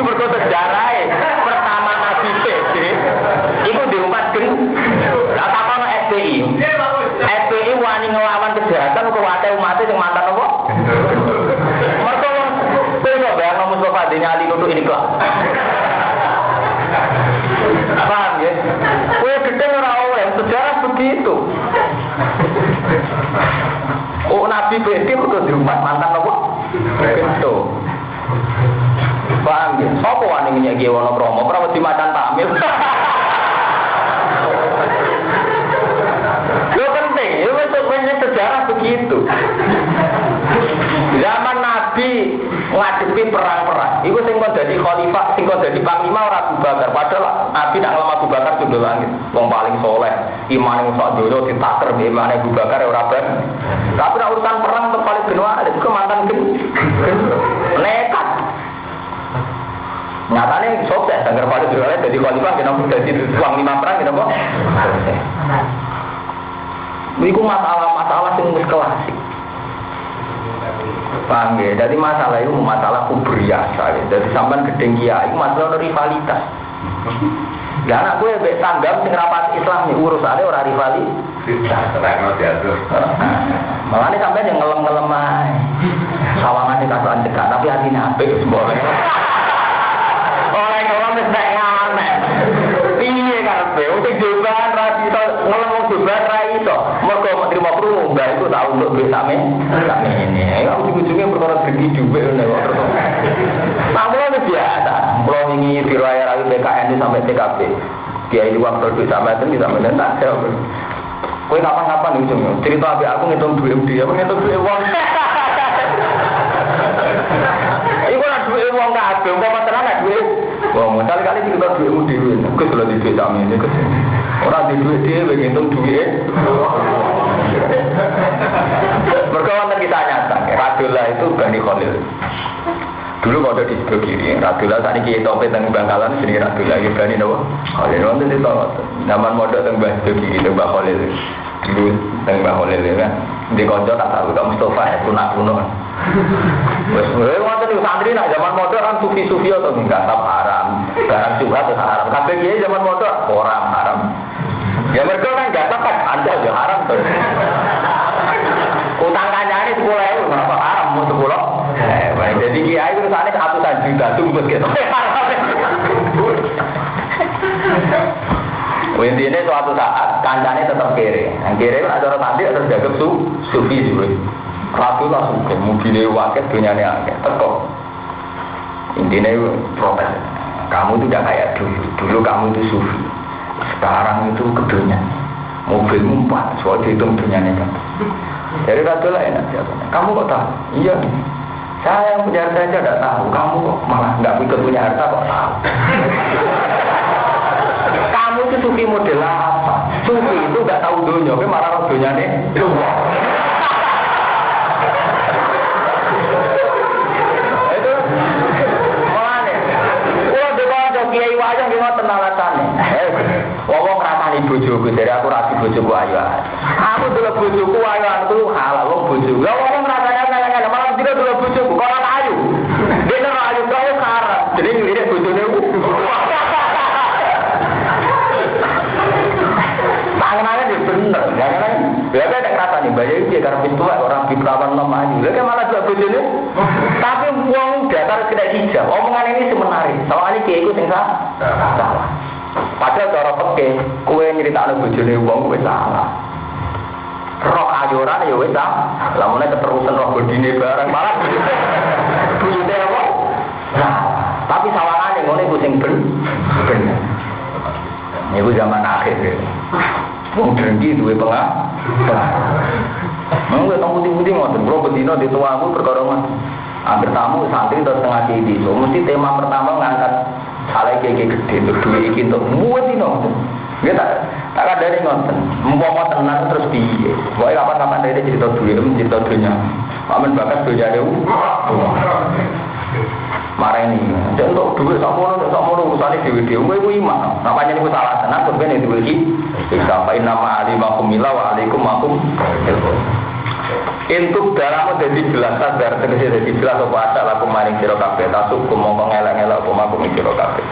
Nabi Bedi itu di umat mantan apa? Gitu. Paham ya? Apa wani ngenyek Wono Bromo? Pernah di macan tamil. Itu penting, itu sebenarnya sejarah begitu. Zaman Nabi ngadepi perang-perang. Iku sing kok dadi khalifah, sing kok dadi panglima ora Abu Bakar. Padahal Nabi nak ngelam Abu Bakar sudah langit. Wong paling soleh, iman yang sok dono ditaker di iman Abu Bakar ora ben. Tapi nak urusan perang tuh paling benua, itu mantan gen. Nekat. Nyatanya sukses, agar pada dulu jadi khalifah, kenapa jadi uang lima perang, kenapa? Ini masalah-masalah yang klasik. Paham ya? Jadi masalah itu masalah kubriasa. Ya. Jadi sampai gedeng kiai masalah rivalitas. Ya anak gue bek tanggap sing rapat Islam nih urusannya orang rivali. Malah nih sampai yang ngelem-ngelem. Sawangan di kasuan dekat, tapi hatinya apik semua. Orang ngelem wis ngamen. Piye karepe? Untuk jubahan ra iso ngelem jubahan ra iso. Mergo terima perumba itu tahu untuk duit sami. Ini. Ya ujung-ujungnya perkara degi dhuwit ngene kok terus. Nah, mulai biasa. Kalau ini riwayat lagi BKN ini sampai TKP. Dia ini waktu duit sama itu bisa menentak. Kue kapan-kapan nih ujungnya. Cerita abe aku ngitung duit dia, aku ngitung duit uang. Iku lah duit uang kabeh, umpama tenan lah duit. Wong kali-kali cerita duitmu dhewe. Gus lho di duit sami ini Gus. Ora di duit dhewe ngitung duit. Mereka wonten kita nyata, Radula itu Bani Khalil. Dulu kalau di sebelah kiri, Radula tadi kita tope teng Bangkalan sini Radula ya Bani Nawa. Khalil wonten itu zaman modal teng sebelah kiri teng Bang Khalil. Dulu teng Bang Khalil ya. Di konco tak tahu kamu Mustafa ya kunak kuno. Wes, wonten itu santri nak zaman modal kan sufi-sufi atau enggak tak haram. Barang juga atau haram. Kabeh kiai zaman modal orang haram. Ya mereka kan enggak tepat, anda ya haram juta tumbus gitu. Intinya suatu saat kancane tetap kiri. Yang kiri ada orang tadi terus jaga su sufi juga. Ratu lah suka mobilnya wakil dunia ini akeh teko. Intinya protes. Kamu itu tidak kayak dulu. Dulu kamu itu sufi. Sekarang itu kedunya. Mobil empat, soal dihitung dunia ini kan. Jadi ratu lah enak jawabnya. Kamu kok tahu? Iya. Saya yang punya harta aja tidak tahu. Kamu kok malah nggak ikut punya harta kok tahu. Kamu itu sufi model apa? Sufi itu nggak tahu dunia, tapi malah dunia nih. Dewa kiai wayang ki ngoten alasane. Wong rasani bojoku dari aku rasi bojoku ayu. Aku dulu bojoku ayu aku halal wong bojoku. Lah wong Lah kan malah juga bojone. Tapi wong datar tidak hijau. Omongan ini semenarik. Soalnya kiai ku sing salah. Padahal cara peke, kue nyeritakno bojone wong kowe salah. Roh ayuran ya wis ah. Lamune keterusan roh bodine bareng malah. Bujute apa? Nah, tapi sawangane ngono iku sing ben bener. Niku zaman akhir. Wong drengki duwe pengah. Monggo tong putih-putih ngoten, kula bedino di tuamu perkara ngoten. Hampir tamu santri terus setengah di so, mesti tema pertama ngangkat salah kayak gede untuk duit iki untuk muat ini Dia tak tak ada dari ngonten. Mau tenang terus piye. Pokoknya kapan-kapan dari cerita duit, cerita dunia. Paman bakat dunia dia. Marah ini, jadi untuk duit sama orang, sama orang urusannya dewi dewi, gue iman. Namanya ini salah tenang, terus ini duit Sampai nama alimakumila wa alikum makum. Intuk dalam jadi jelas sadar tegese jadi jelas apa asal aku maring sira kabeh tasuk kumongko ngelak-ngelak apa maku ing sira kabeh.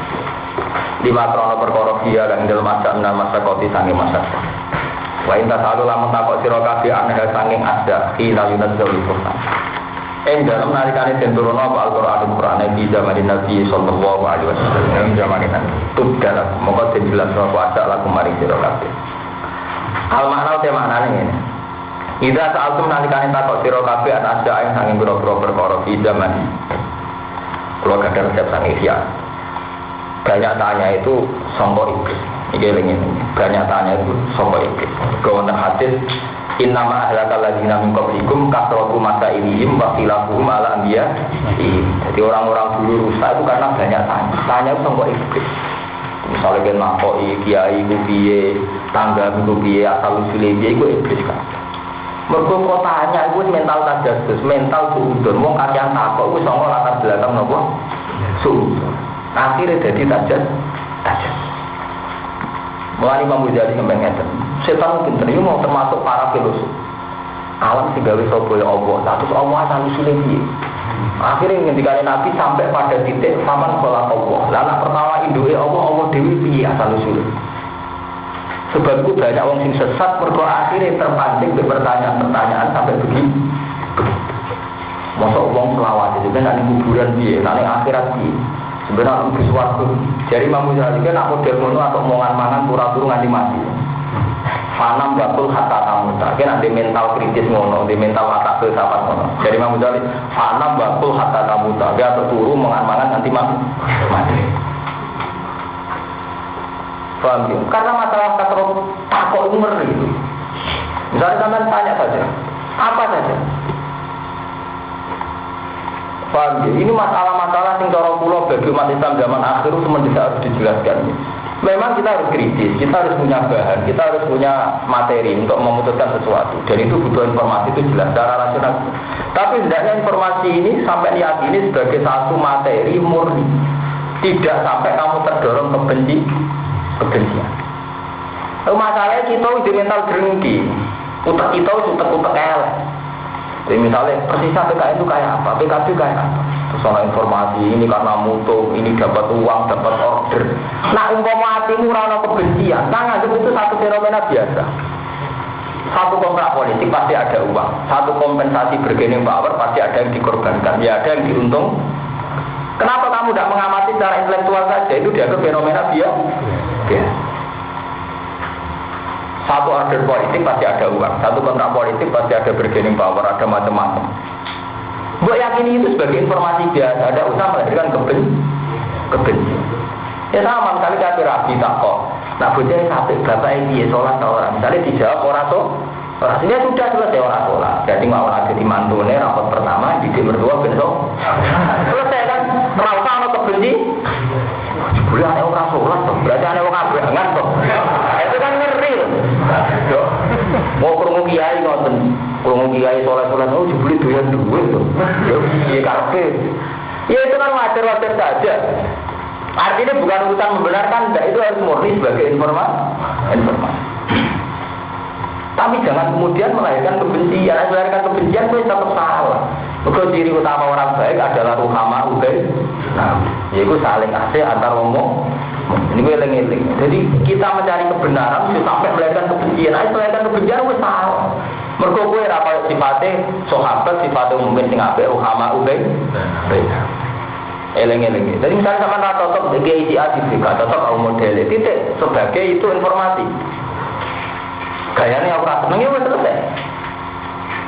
Lima krono perkara dia dan dalam masa enam masa koti sange masa. Wa inta salu lamun takok aneh sanging asda ila yunazzal Qur'an. Ing dalam nalikane den turun apa Al-Qur'an Qur'an di zaman Nabi sallallahu alaihi wasallam. Ing zaman itu tub dalam mongko den jelas apa asal aku maring sira kabeh. Al makna te maknane ngene. Ida saat itu nalikane takok sira kabeh atas aing sanging pira-pira perkara di zaman. Kalau kadang resep sang isya. Banyak tanya itu songkok iblis. Iki ingin banyak tanya itu songkok iblis. Kau hadis Inna ma ahlakal ladzina min qablikum kasratu masailihim wa khilafuhum ala anbiya. Jadi orang-orang dulu rusak itu karena banyak tanya. Tanya itu sama iblis. Misalnya kan makoi, kiai, kubiye, tangga, kubiye, asal usule biye, itu iblis kan. Mergo kotanya itu mental tajadus, mental suudon. Wong kakean takok itu sama latar belakang nopo suudon. Akhirnya jadi tajad, tajad. Mulai Imam Ghazali sampai ngeten. Setan pinter ini mau termasuk para filosof. Alam sih gawe sopo ya Allah, status Allah asal usulnya dia. Akhirnya ngendikane Nabi sampai pada titik faman kola Allah. Lalu pertama induknya Allah, Allah dewi piye asal usulnya. Sebab itu banyak orang sing sesat mergo akhirnya terpancing ke pertanyaan-pertanyaan sampai begini. Masa uang selawat itu kan nanti kuburan dia, nanti akhirat dia. Sebenarnya lebih suatu. Jadi Imam Ghazali kan aku mono atau omongan mangan pura-pura nganti mati. Fanam batul hatta kamu Kan ada mental kritis ngono, di mental watak filsafat ngono. Jadi Imam Ghazali, fanam batul hatta kamu Dia terturu mangan mangan nanti mati. Mati. Paham ya? Karena masalah katro takut umur itu. Misalnya sampai tanya saja, apa saja? Paham ya? Ini masalah-masalah yang cara pulau bagi umat Islam zaman akhir itu mendesak harus dijelaskan. Memang kita harus kritis, kita harus punya bahan, kita harus punya materi untuk memutuskan sesuatu. Dan itu butuh informasi itu jelas secara rasional. Tapi hendaknya informasi ini sampai diyakini sebagai satu materi murni. Tidak sampai kamu terdorong kebenci, kebencian. Masalahnya kita udah mental drengki, utak kita utak-utak elek. Jadi misalnya persisnya PKN itu kayak apa, PKB kayak apa. Soal informasi ini karena mutu, ini dapat uang, dapat order. Nah umpama hatimu rana kebencian, nah itu satu fenomena biasa. Satu kontrak politik pasti ada uang, satu kompensasi bergening power pasti ada yang dikorbankan, ya ada yang diuntung. Kenapa kamu tidak mengamati secara intelektual saja? Itu dianggap fenomena biasa. Ya. Satu order politik pasti ada uang, satu kontrak politik pasti ada bergening power, ada macam-macam. Buat yakini itu sebagai informasi biasa, ada usaha melahirkan keben, kebencian. Ya sama, misalnya kafir rabi tak kok. Nah, bocah sampai bapak ini ya sholat orang. Misalnya dijawab orang tuh, orang sini sudah selesai orang sholat. Jadi mau orang jadi mantune rapat pertama, di berdua besok. Selesai kan? Merasa sama kebenci, boleh ada orang sholat berarti ada orang abangan kiai sholat, oh jebuli doyan duit tuh. Ya iya karpe. Ya itu kan wajar wajar saja. Artinya bukan urusan membenarkan, itu harus murni sebagai informasi. Informasi. Tapi jangan kemudian melahirkan kebencian. Melahirkan kebencian itu tetap salah. Maka ciri utama orang baik adalah ruhama ubai. Nah, yaitu saling asih antar ngomong. Ini gue eling Jadi kita mencari kebenaran sampai melahirkan kebencian. Nah, melahirkan kebencian itu salah. Mereka gue apa sifatnya sahabat sifatnya mungkin sing apik ruhama ubai. Eleng eleng. Jadi misalnya sama rata top isi adi juga tetap au model titik sebagai itu informasi. Gayanya aku seneng ya selesai.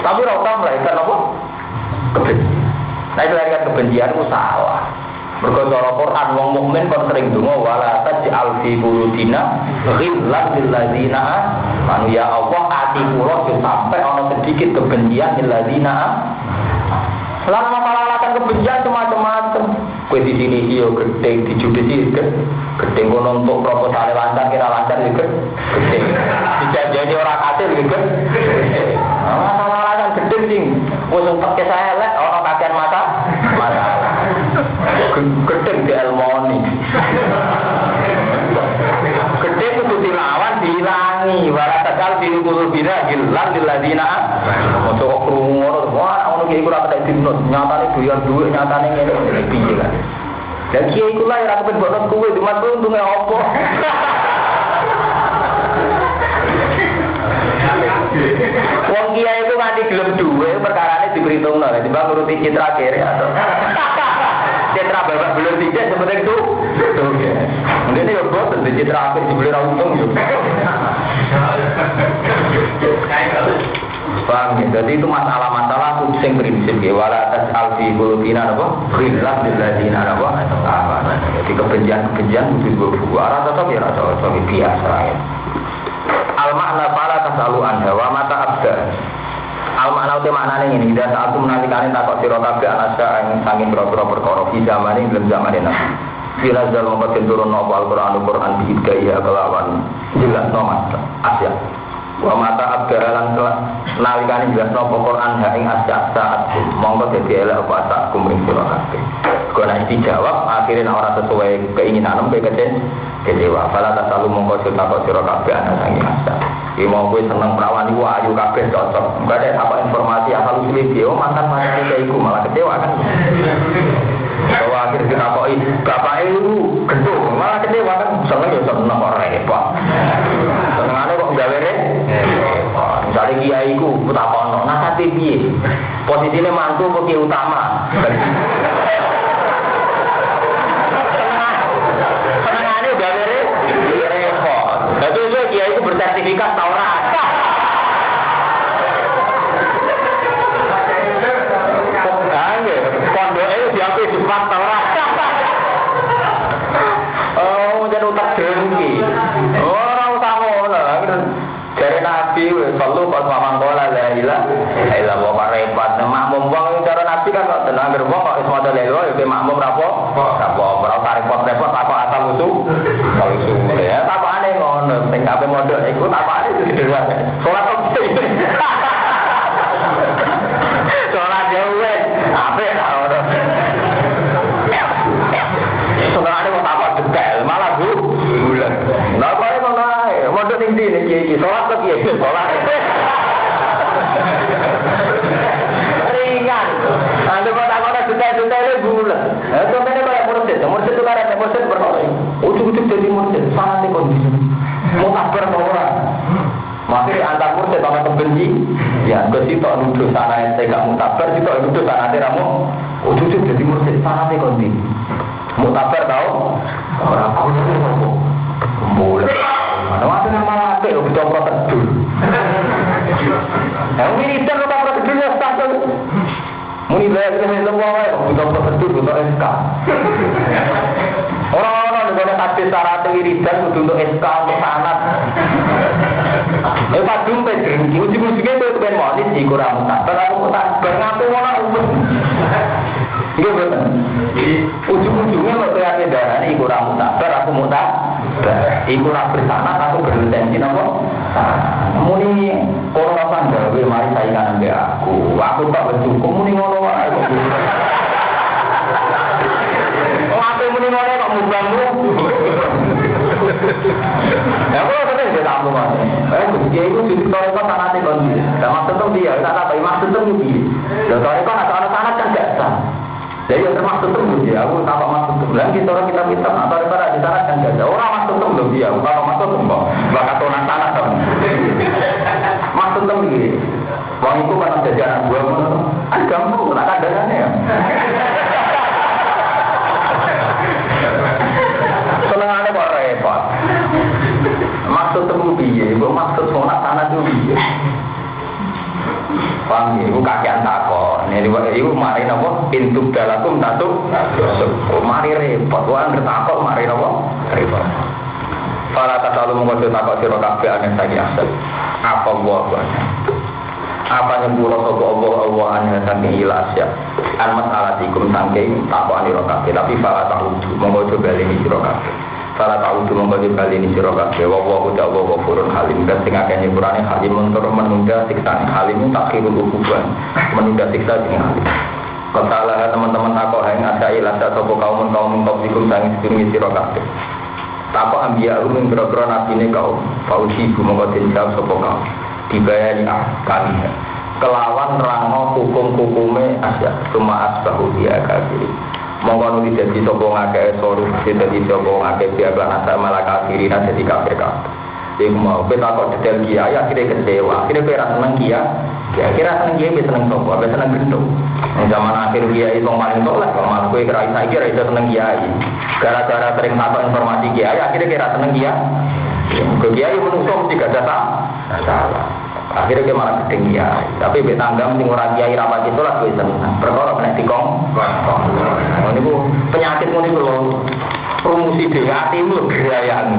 Tapi rata melahirkan apa? kebencian. Nah itu larikan kebencian itu salah. Mergo cara Quran wong mukmin kon sering donga wala taj'al fi qulubina ghillan lil ladzina amanu ya Allah ati kula sampai ana sedikit kebencian lil ladzina Lalu masalah kebencian macam-macam. Kue di sini iyo gedeng, di judisi gedeng kono untuk proposal lancar kira lancar juga gedeng. Dijanjani orang kasir juga. Masalah gedeng sing wis pakai saya lek di ladina. Untuk kerumunan, wah ngono kiai kula kata dinut, nyatane doyan duit, nyatane ngene piye kan. Dan kiai kula ya kepen bonus kuwe, cuma untunge opo. Wong kiai itu nganti gelem duwe perkarane diperhitungno, timbang nuruti citra kere atau citra babak belum tidak seperti itu. Mungkin ini ya bos, citra akhir dibeli. Paham ya? Jadi itu masalah-masalah itu sing prinsip ya. Wala atas alfi bulubina apa? Khilaf lilladzina apa? Jadi kebencian-kebencian itu gue buku. Arah tetap ya rasa biasa ya. Al makna fala tasalu anha wa mata abda. Al makna uti maknane ngene, ida saat menalikane takok sira kabeh anasa ing saking pira-pira perkara fi zaman ing dalam zaman nabi. Bila zal mongko turun nopo Al-Qur'an Al-Qur'an diidgaya kelawan jelas nomas asya. Wa mata abda lan nalikane jelas nopo Qur'an ha ing asya saat mongko dadi elek apa saat kumring kabeh. Kau nanti dijawab, akhirnya orang sesuai keinginan kowe kece kecewa. Fala tasalu mongko cerita kok sira kabeh ana sangi asa. Iki mau kowe seneng perawan iku ayu kabeh cocok. Enggak ada apa informasi asal usul dia oh mantan mantan kayak iku malah kecewa kan. Akhirnya kita koi bapak itu gendut malah kecewa kan seneng ya seneng kok repot. Senengane kok gawe repot. Misalnya kiai ku utapono, nah tapi piye? Mantu kok utama. Nuduh sana yang saya gak mutabar, situ nuduh sana dia ramu. Ujuk-ujuk jadi mursid, sangat kondisi. Mutabar tahu? Orang itu ngomong. Boleh. Mana waktu nama apa? Udah prosedur. Yang ini kan udah prosedurnya status. Muni bayar kita semua wae, butuh prosedur, butuh SK. Orang-orang di mana tasbih syarat wiridan kudu untuk SK untuk sanat. Eh padung pe drengki, ujung-ujungnya itu ben monis di kurang mutabar, aku mutabar ngaku orang umum. Iya betul. Ujung-ujungnya kok kayak darah ini kurang mutabar, aku mutabar. Iku ora bersanat, aku berlisensi nopo. Muni apa gawe mari saingan ambek aku. Aku tak bercukup muni ngono wae. Oh, apa muni ngono kok mubangmu? Ya kok dia tamu mas. Eh, dia itu jadi kok sanate kon dia. Lah maksud tuh dia, tak apa maksud tuh dia. Lah kok ada ana sanat kan gak sah. Jadi yang termasuk tuh aku tak maksud tuh. Lah kita orang kita minta atau daripada di sana kan gak ada. Orang maksud tuh dia, tak maksud tuh. Bakat orang sanat tuh. Maksud tuh dia. Wong itu kan jadi anak buah ngono. Ah gampang, tak ya. Temu piye? Mbok maksud sholat sana tuh piye? Paham ya? Iku kakean takon. Ini iku mari napa? Pintu dalakum tatu. Mari repot. Wah bertakon mari napa? Repot. Fala tasalu mongko takok sira kabeh aneh saiki asal. Apa wa apa yang buruh sopo Allah Allah anya saking ilasya an masalatikum saking takwa ani rokabe tapi fala tahu monggo coba ini sira kabeh fala tahu monggo coba ini sira kabeh. Wa wa udah wa ghafurun halim. Dan sing akeh nyepurane halim mentur menunda siksane. Halim takhirul ukuban menunda siksa sing halim. Ketalah teman-teman takut yang ada ilasa sopo kaum kaum kaumikum sang sedurungi sira kabeh. Takut ambiya umum berobro nabi ini kaum. Fauji monggo tinjau sopo kaum. Dibayani kami. Kelawan rano hukum-hukume asya cuma asbahu dia kafiri mongko nuli jadi sopo ngake soru jadi sopo ngake dia asa malah kafiri nah jadi kafir kafir jadi mau kita kok detail kiai akhirnya kecewa. Akhirnya kira seneng kiai. Ya kira seneng kiai bisa seneng sopo bisa seneng gendong zaman akhir kiai itu paling tolak kalau malah gue kira saya kira itu seneng kiai. Gara-gara sering tahu informasi kiai akhirnya kira seneng kiai. Ke kiai menungso mesti gak ada salah akhirnya dia malah gedeng kiai tapi be tanggam sing ora kiai rapat itu lah gue seneng perkara kena dikong ini bu penyakit ini kalau rumusi di hatimu gerayaan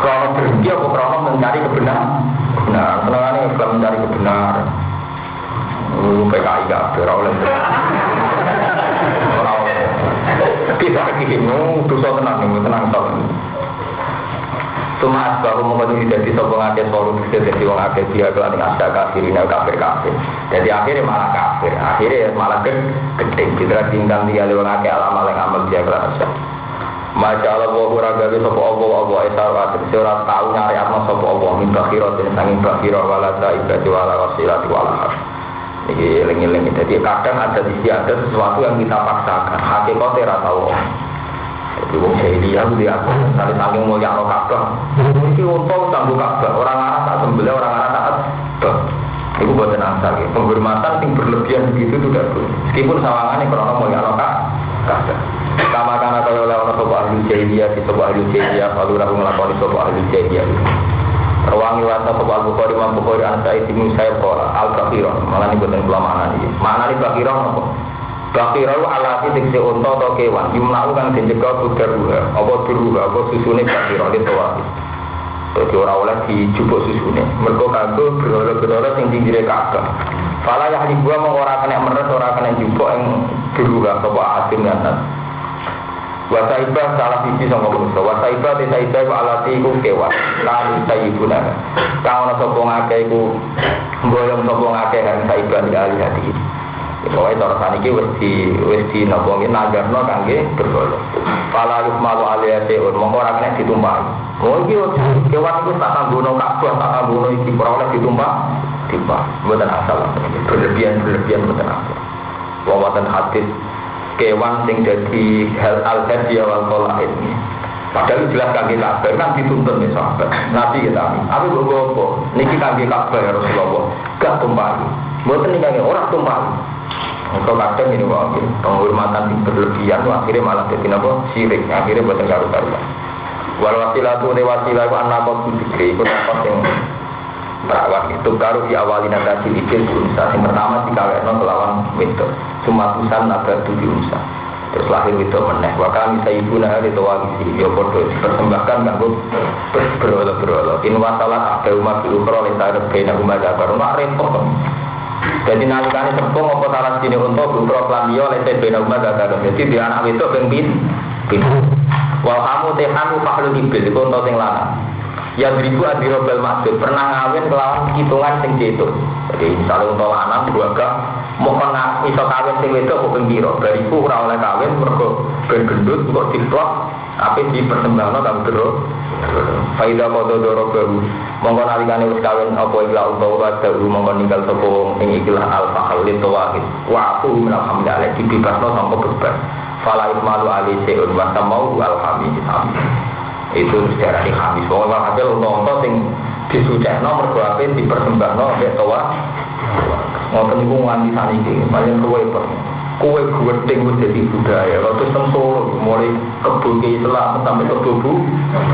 kalau berhenti aku krono mencari kebenaran kebenaran. Senangannya Islam mencari kebenaran. Uh, PKI gak ada oleh. Kita kirim, dosa tenang, tenang tenang. Cuma asbahu mengkono jadi sopo ngake solu bisa jadi wong akeh dia kelan asya kafirin kafir kafir. Jadi akhirnya malah kafir. Akhirnya malah gede. Kita tinggal dia wong akeh alam yang amal dia kelan asya. Masya Allah wa ora gawe sapa Allah Allah esa wa ora tau nyari apa sapa Allah min bakhira den sanging bakhira wala saibati wala wasilati wala har. Iki eling-eling jadi kadang ada di ada sesuatu yang kita paksakan. Hakikatnya rasa Allah. Jadi wong jahiliyah itu dia misalnya saking mulia no Ka'bah. Ini untuk tangguh Ka'bah. Orang Arab tak sembelih, orang Arab tak Ka'bah. Itu buat asal ya. Penghormatan yang berlebihan begitu itu tidak boleh. Meskipun sawangannya kalau mulia no Ka'bah. Kama karena kalau lawan sopo ahli jahiliyah di sopo ahli jahiliyah lalu ragu melakukan sopo ahli jahiliyah. Rawangi wasa sopo Al Bukhari Imam Bukhari An Sa'id bin Sayyid Al Kafiron. Malah ini buat yang mana ini. Mana ini Kafiron apa? Bakirau alati diksi unta atau kewan. Yumna'u kan dijegah budaruha Apa duruha, apa susune bakirau itu wajib Jadi orang oleh dijubuk susune Mereka kagum berhala-berhala yang tinggi kagak Fala ya gua mau orang kena meres, orang kena jubuk yang duruha Apa asim dan nas Wasaibah salah sisi sama musuh Wasaibah di saibah alati iku kewan. Lalu saibuna Kau nak sopong ake iku Goyong sopong ake kan saibah di alih hati Pokoknya cara saniki wis di wis di napa nggih nagarno kangge bergolo. Fala yukmalu alaiya seun mongko ora kena ditumpahi. Oh iki kewan iku tak tanggono kabeh tak tanggono iki ora oleh ditumpah. Timbah, mboten asal. Berlebihan berlebihan mboten asal. Wonten hadis kewan sing dadi hal al hadiya wal qalaid. Padahal jelas kaki kabeh kan dituntun nih sahabat. Nabi kita, aku gue apa? Niki kaki kabeh ya Rasulullah. Gak tumpahi. Mboten nih orang tumpahi. Engkau kadang ini wah, penghormatan yang berlebihan, akhirnya malah jadi apa? Sirik, akhirnya buat karu karuan. Wal wasilah tuh ne wasilah itu anak kau dikri, itu dapat yang merawat itu baru di awal nanti dikir unsa. Yang pertama di kawin melawan itu, cuma tusan naga tujuh unsa. Terus lahir itu meneh. Wakal bisa ibu nah itu wagisi, ya bodoh dipersembahkan kan bu berolo berolo. In wasalah ada umat di ukro lintah bena umat baru mak repot. Jadi nalikane sepung apa salah sini untuk bukro klamio lete bena umat gak Jadi dia anak itu pemimpin pin. Wal kamu tehanu faklu ibil itu untuk sing lanang. Ya beribu adirobel maksud pernah ngawin melawan hitungan sing itu. Jadi misalnya untuk dua gak mau kena iso kawin sing itu aku pembiro. Beribu ora oleh kawin mergo gendut kok diplok apa di persembahan kamu terus Faida kodo doro baru Mongko nalikane wis kawin apa ikhla utawa daru mongko ninggal sapa ing ikhla al fahal li tawahid. Wa aku minal hamdalillah dibebasno sangka beban fala ismalu ali seun wa tamau al hamid itu sejarah di hamis bahwa hasil untuk sing disucekno mergo ape dipersembahno mbek tawa ngoten niku nganti saniki paling luwe kue gedeng wis jadi budaya waktu sempur mulai kebun Islam sampai kebun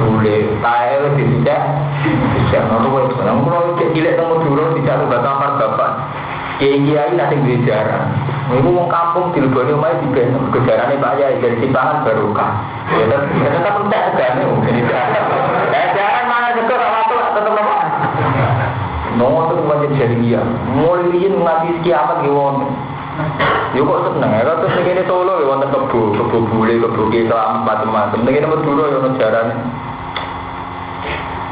boleh tae di tidak bisa nono kue sekarang kalau cilik temu dulu tidak ada kamar bapak kiai nanti bicara Ibu mau kampung di Lubani Umay di Beno, kejarannya Pak Yai dari Simpangan Barokah. Ya tetap entek agane mungkin itu. Eh jaran mana tak waktu tetap apa? Nomor itu wajib jadi dia. Mulai dia ngasih kiamat gimana? Yo kok seneng ya, terus ning kene Solo ya wonten kebo, kebo bule, kebo Islam macam-macam. Ning kene Madura ya ono jarane.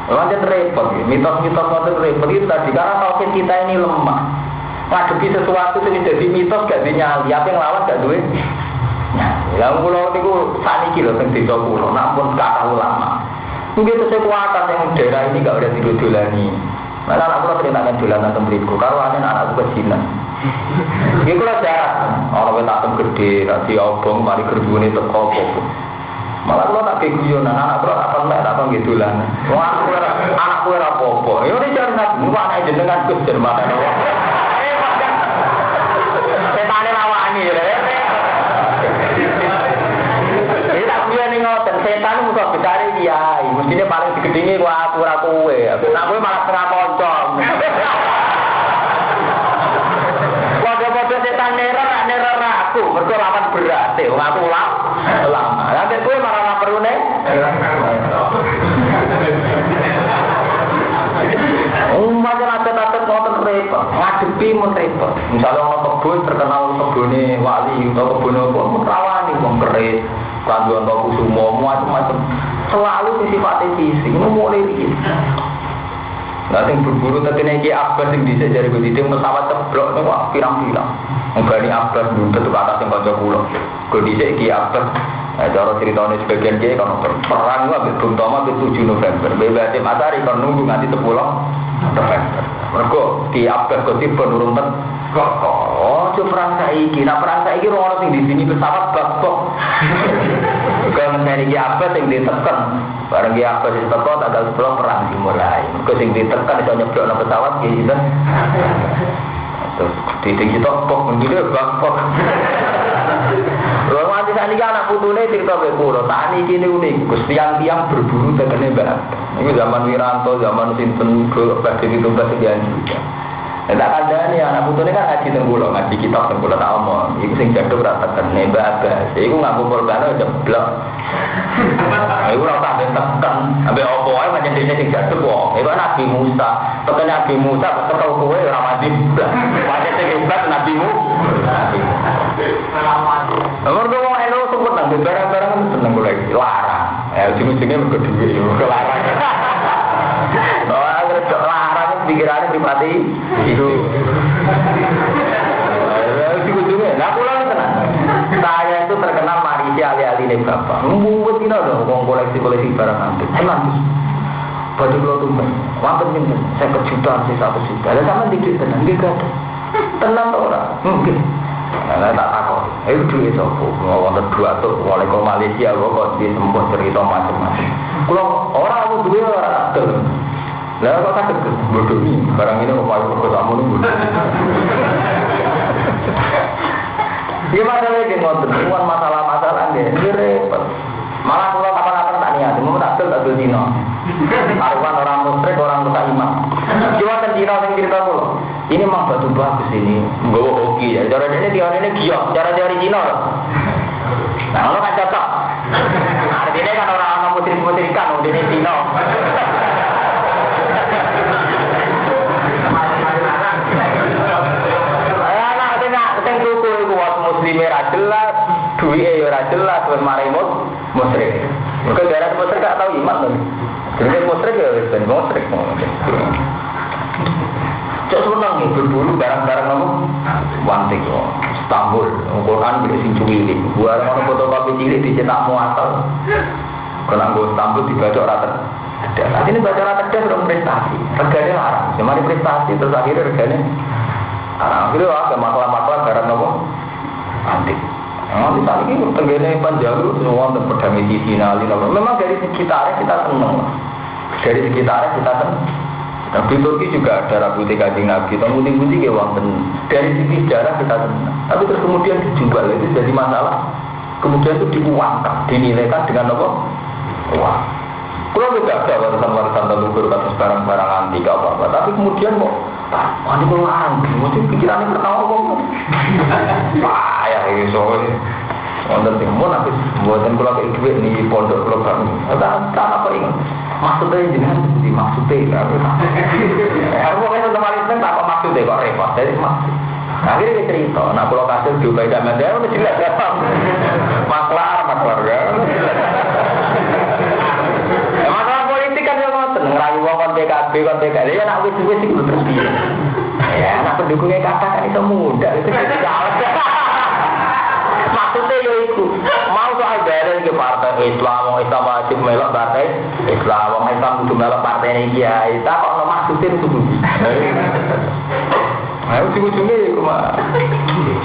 Lanjut repot, mitos-mitos itu repot itu tadi karena tauhid kita ini lemah. Ngadepi sesuatu yang jadi mitos gak dinyali, apa yang lawan gak duit? Itu saat ini loh, yang desa pulau, namun kata ulama. Mungkin kekuatan yang daerah ini gak udah tidur dulani. Mana anak pulau cerita kan dolanan tembriku, kalau ada anak aku kejinan. Iku lah jarang. Orang yang tak gede, nanti obong, mari. Malah kalau tak guyonan, anak kalau tak pernah, tak gitu lah. Wah, aku ora, anak aku ora apa-apa. Ya jangan nabi, wah anak jenengan kus jerman. Setane ya. Tak muka kiai, mestinya paling digedingi aku ora Kebun terkenal kebunnya wali atau kebunnya apa, rawani, wong keris, kanduan atau kusumo, macam-macam. Selalu sifatnya fisik, ini mulai ini. Nah, yang berburu tadi nih Abbas yang bisa jadi begitu pesawat ceblok nih wah pirang-pirang. Menggani Abbas buntut ke atas yang kocok pulau. Gue bisa Ki Abbas Nah, cara ceritanya sebagian dia kalau perang ambil Bung Tomo itu 7 November. Bebas Matahari kan nunggu nanti 10 November. Mereka di Abbas Kotip penurun ten. Oh, coba perang saiki. Nah perang saiki orang sing di sini pesawat bakpok. Kalau ngene iki Abbas sing ditekan. Barang iki Abbas sing teko tanggal 10 perang dimulai. Mereka sing ditekan iso nyeblok pesawat iki sinten. Terus titik kita kok menggile bakpok. Lho nganti sakniki anak putune cerita ke kula, tak niki niku niku tiang-tiang berburu tegene Mbak. Ini zaman Wiranto, zaman sinten kok badhe ditumbas sekian juga. Nah, tak kandani anak putune kan ngaji teng kula, ngaji kitab teng kula tak omong. Iku sing jaduk ra teken Mbak Abbas. Iku ngaku korban jeblok. Iku ora tak tekan, ambe opo ae macam dene sing jaduk kok. Iku Nabi Musa, tekan Nabi Musa tekan kowe ora mati. Macam sing hebat Nabi Musa. Nomor dua elo sebut nang barang-barang itu seneng lagi larang. Ya ujung-ujungnya mereka duit pikirannya pribadi itu. Ujung-ujungnya, nah pulang. Saya itu terkenal marisi ali-ali nih bapak. Ngumpul kita dong, ngomong koleksi-koleksi barang antik. Emang baju lo tuh wonten pinten saya kejutan sih satu juta. Ada sama dikit tenang dia ada tenang orang mungkin nah tak takut itu duit sopo mau wonten dua tuh mulai ke Malaysia gua kok di sembuh cerita macam-macam. Kalau orang aku duit orang lah kok sakit bodoh nih barang ini mau pakai ke kamu nih bodoh Iya masalah ini ngotot, bukan masalah-masalah dia, ini repot. Malah kalau kapan-kapan tak niat, mau tak tul tak tul dino. Arwan orang musyrik, orang musa iman. Cuma Cina yang cerita dulu. Ini mah batu bagus ini, gue hoki ya. Cara ini dia ini giok, cara dari Cina. Nah, kalau kan duwike ya ra jelas, wis mari mut musyrik. Mergo daerah musyrik gak tau iman to. Jadi musyrik ya wis ben musyrik. Cok seneng nih berburu barang-barang apa? Wantik kok. Istanbul, Quran bisa sing cuwili. Orang foto kopi cilik dicetak muatal. Kalau gue Istanbul dibaca rata Saat ini baca rata dia sudah prestasi. Reganya larang. Cuma prestasi terus akhirnya larang. Akhirnya ada masalah-masalah barang apa? antik. Nah, saat ini tenggene panjalu semua untuk pedang di finali. Memang dari sekitarnya kita seneng. Dari sekitarnya kita seneng. Nah, di Turki juga ada rambutnya kajing Nabi, tapi putih-putih ke uang Dari sisi sejarah kita senang. Tapi terus kemudian dijual itu jadi masalah. Kemudian itu diuangkan, dinilaikan dengan apa? Uang. Kalau tidak ada warisan-warisan leluhur kasus barang-barang antik apa apa, tapi kemudian kok Ini kalau anti, mesti pikirannya pertama kok. Wah, ya soalnya. Wonten sing mun habis mboten kula kek dhuwit niki pondok kula kami. Tak tak apa ingat. Maksudnya jenengan di maksudnya. Aku kok sama Kristen tak apa maksudnya kok repot. Jadi maksud. Akhirnya cerita, nah kalau kasih juga tidak ada, udah jelas ya, maklar, maklar ya. PKB kon PKB, ya nak wis wis iku terus piye. Ya, nak pendukungnya kata kan itu mudah, itu jadi salah. Maksudnya ya itu, mau soal bareng ke partai Islam, mau Islam wajib melok partai Islam, mau Islam kudu melok partai ini ya, itu kok no maksudnya itu Nah, ujung-ujungnya ya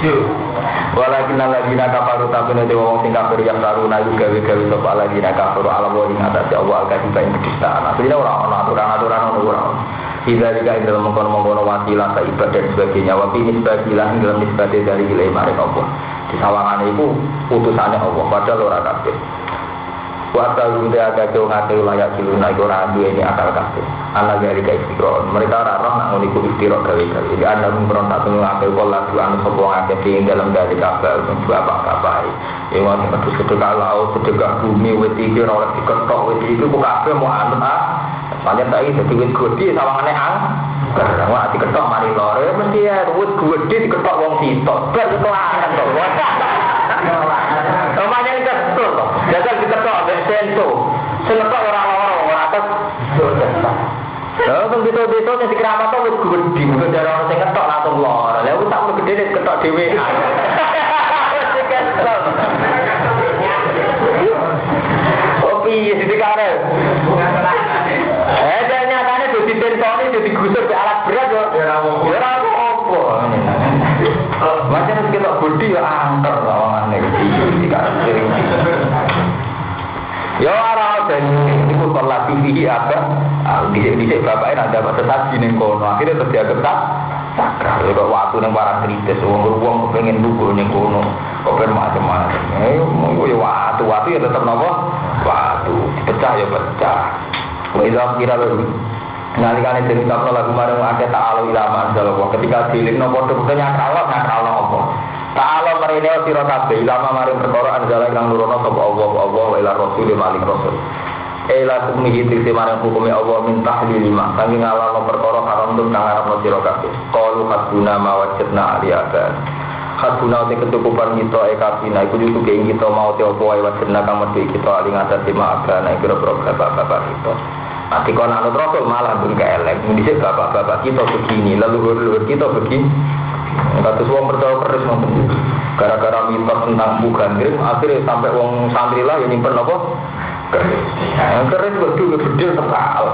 cuma Walakin nak kafaru tapi nanti wong sing kafir yang baru nayu gawe-gawe sapa lagi nak kafir alam wa ing atas Allah al kadhi bain kedistaan. Aslinya orang orang aturan-aturan orang. Tidak jika ing dalam mengkono-mengkono wasilah ke ibadah dan sebagainya. Wapi nisbatilah ing dalam nisbatnya dari ilai marik Allah. Di sawangan itu putusannya Allah. Padahal orang kafir. Wata lumde aga kau ngake layak silu naik orang dua ini akal kafir. Anak dari kayak istiqron. Mereka rarah nak uniku istiqron gawe gawe. Jadi anda mengkonon satu ngake kau lagi anu sopo ngake di dalam dari kafir. Untuk apa kapai. Yang waktu itu sedekah laut, sedekah bumi, wet iki oleh diketok, wet iki ku kafir mau anu ah. Soalnya tadi jadi wet gede sawangannya ang. Karena wah diketok mari loro ya mesti ya wis gede diketok wong sitok. Bar kelaran to. Namanya ini kesel to. Jajal diketok ambek sento. Sing ngetok ora loro ora tes. Lah wong bito-bito sing dikeramat to wis gede, kok jare orang sing ngetok langsung loro. Lah wis tak gede diketok dhewe. Wis kesel. Oh piye sih dikare? Eh dan nyatanya tuh ditentoni tuh digusur ke alat berat. Ya ora apa. Macam kita budi ya angker lawangan iki dikasih. Ya ora dan iku sholat tinggi apa? Di di bapaknya ada apa tetap ning kono. Akhirnya terus tetap sakral. Kok waktu nang barang kritis wong wong pengen lugu ning kono. Kok ben macam-macam. Eh mau ya waktu waktu ya tetap nopo? Waktu dipecah ya pecah. Wa idza lalu Nalikane ucapno lagu marang akeh ta'ala ila manzallah. Ketika dilingno padha padha nyakralo nyakralo apa? Ta'ala marine sira kabeh ilama maring perkara anzala kang nurono sapa Allah Allah wa ila rasul maling rasul. Ela kumihi tiksi maring hukume Allah tahlil lima Sangi ngalano perkara haram untuk kang arepno sira kabeh. Qalu hasbuna ma wajadna aliyaka. Hasbuna te kecukupan kita e kasina iku cukup kita mau te opo wae wajadna kang mesti kita aling atas lima agana iku bapak-bapak kita. Nanti kalau anut rasul malah elek. Ini bapak-bapak kita begini, leluhur-leluhur kita begini. Kata semua percaya terus nonton. Gara-gara mitos tentang bukan grip, akhirnya sampai wong santri lah yang nyimpen apa? Keris. Yang keris berdua gede sekal.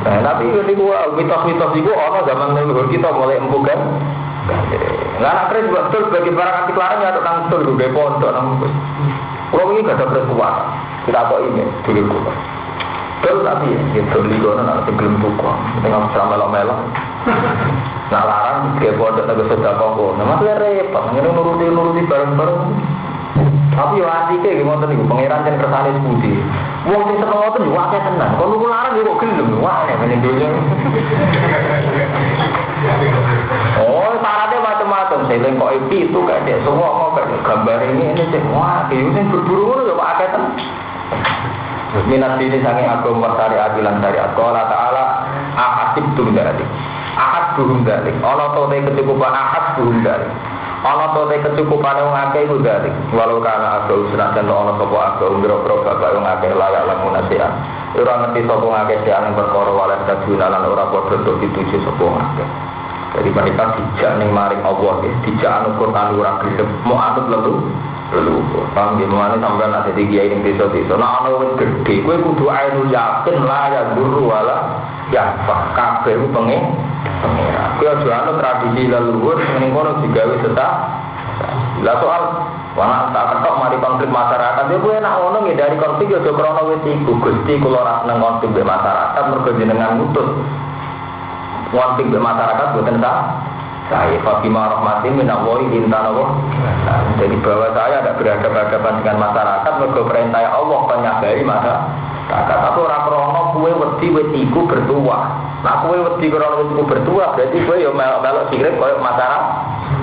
Nah, tapi ini gua mitos-mitos itu orang zaman leluhur kita mulai empukan. Nah, anak keris betul bagi barang anti larang ya tukang betul gue pondok nang Kalau ini gak ada keris kuat. Kita kok ini dulu kuat. Betul tapi ya, beli kono nak sebelum buku, tengah sama melo-melo. Nak larang kayak bodoh naga sudah kongko, nama tuh repot, ini nuruti nuruti bareng-bareng. Tapi ya hati kayak gimana nih, pangeran dan kersane putih. Wong sing seneng ngoten yo akeh tenan. Kalau lu larang yo kok gelem, wah ya ini dunya. Oh, syaratnya macam-macam. Saya kok itu kayak dia semua mau kayak gambar ini ini cek wah, itu sing berburu ngono yo akeh tenan. Minat ini sangi agama syariat bilang syariat. Qala ta'ala ahasib tum dalik. Buhum dalik. Ana to te kecukupan ahad buhum dalik. Ana to te kecukupan wong akeh iku dalik. Walau kana agama senajan ana sapa agama biro-biro bapak wong akeh layak lan munasian. Ora ngerti sapa akeh sing perkara walah kaduna lan ora padha untuk dituju sapa akeh. Jadi mereka dijak ning maring Allah, dijak anu Quran ora gelem, mau anut lalu leluhur. Paham ya, mana sampai nanti di kiai yang desa desa. Nah, ana wis gede, kue kudu ainul yakin lah ya guru wala ya kabeh pengen pengira. Aja ana tradisi leluhur ning kono digawe tetap. Lah soal Wah, tak ketok mari konflik masyarakat. Ya gue enak ngono dari konflik ya krana wis iku Gusti kula ora seneng konflik be masyarakat mergo jenengan ngutut. Konflik be masyarakat boten sah saya Fatimah Rahmatin minawoi intan Allah jadi bahwa saya ada berhadapan-hadapan dengan masyarakat mergo perintah Allah penyabari masa tapi orang krono kue wedi wetiku bertua nah kue wedi krono wetiku bertua berarti kue yo melok melok sirik koyok masyarakat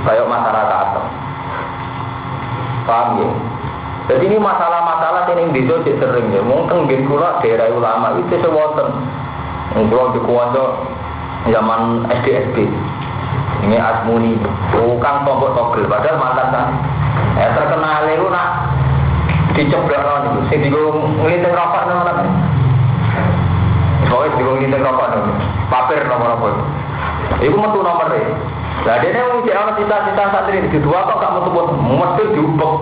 koyok masyarakat. Paham ya? Jadi ini masalah-masalah ini di sini sering ya. Mungkin di kula daerah ulama itu sewonten. Kalau di zaman SD SD ini Asmuni bukan tombok togel padahal mantan kan eh terkenal itu nak diceblok non itu sing digo ngelinting rokok nama nama Pokoknya digo ngelinting rokok nama papir nomor apa itu itu metu nomor deh Nah dia mau cek cita-cita santri di dua kok gak metu metu diubek.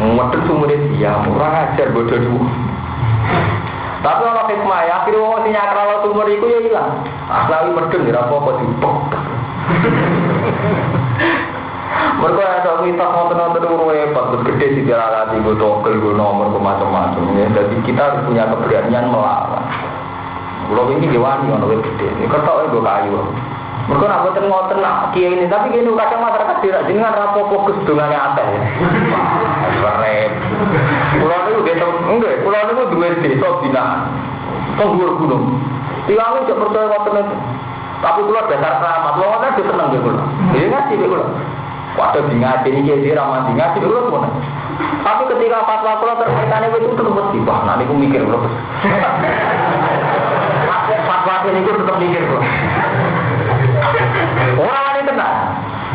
Metu sumur dia murah ajar bodoh dulu tapi kalau hikmah ya, akhirnya orang sing nyakral sumur itu ya hilang. Aslawi medun ya apa-apa diubek. Mereka ada mitos nonton-nonton itu repot, gede di jalan hati, gue togel, gue nomor, gue macam-macam. Ya, jadi kita harus punya keberanian melawan. Kalau ini gewani, ono gede. Ini kertok gue kayu. Mereka nak boten ngoten nak kiai ini, tapi gini kadang masyarakat tidak dengan rapo fokus dengan ya. Keren. Pulau itu dia enggak, pulau itu dua desa binaan, tunggu gunung. Tiang itu percaya ngoten itu. Tapi kalau dasar keramat, lo kan dia gitu. Dia ngaji gitu. Waktu di ngaji ini jadi ramah di ngaji dulu semua. Tapi ketika fatwa kalau terkaitannya itu terus mesti wah nanti aku mikir loh. pas ini gue tetap mikir kok. Orang ini tenang.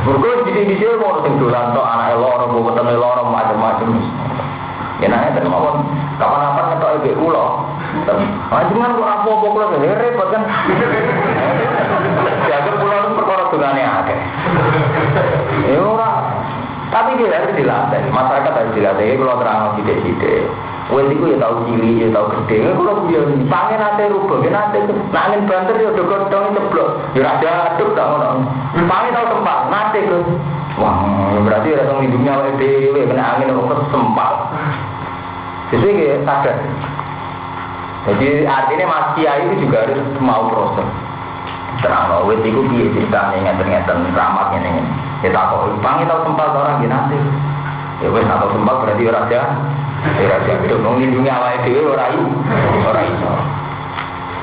Mereka di sini dia mau sing dolan tok anak loro, bobotane loro macam-macam. Ya nanya tadi mau kapan apa ngetok ibu. Ah cuman kok apa apa kulo ini repot kan. Dia harus dilatih, masyarakat harus dilatih. Kalau terang sidik-sidik, Wes iku ya tau cili, ya tau gede. Kula biyen pangen nate rubah, ya nate nek angin banter ya do godhong ceblok. Ya ada aduk tak ngono. Pangen tau tempat, nate Gus. Wah, berarti ada tong lindungnya awake dhewe kena angin kok sempat. Jadi ya sadar. Jadi artinya Mas Kiai itu juga harus mau proses. Terang wes iku piye ceritane ngeten-ngeten ramat ngene. Ya tak kok, pangen tau tempat orang ya nate. Ya wes atau tempat berarti ora ada. Ya itu melindungi awal dewi orang itu orang itu.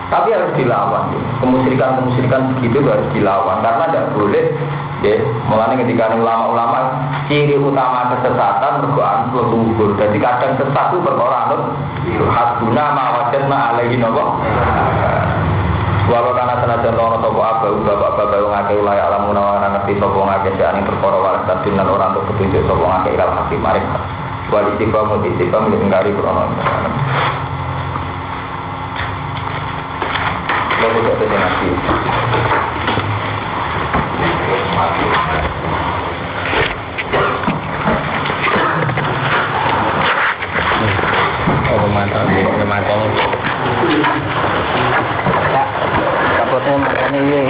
Tapi harus dilawan. Kemusyrikan-kemusyrikan begitu harus dilawan karena tidak boleh ya, mulanya ketika ulama-ulama ciri utama kesesatan berkuat leluhur. Jadi kadang sesat itu perkara anut hasbuna ma wajadna alaihi. Walau karena senajan tono sopo abah bapak bapak yang ngake ulai alamu nawana ngerti sopo ngake seani berkoro waras dan dan orang tuh petunjuk sopo ngake ilal hati marik Wali tiba muti tiba mengingkari krono. Lalu kita ngasih. Oh, mantap, mantap. Kapot em, ano yun?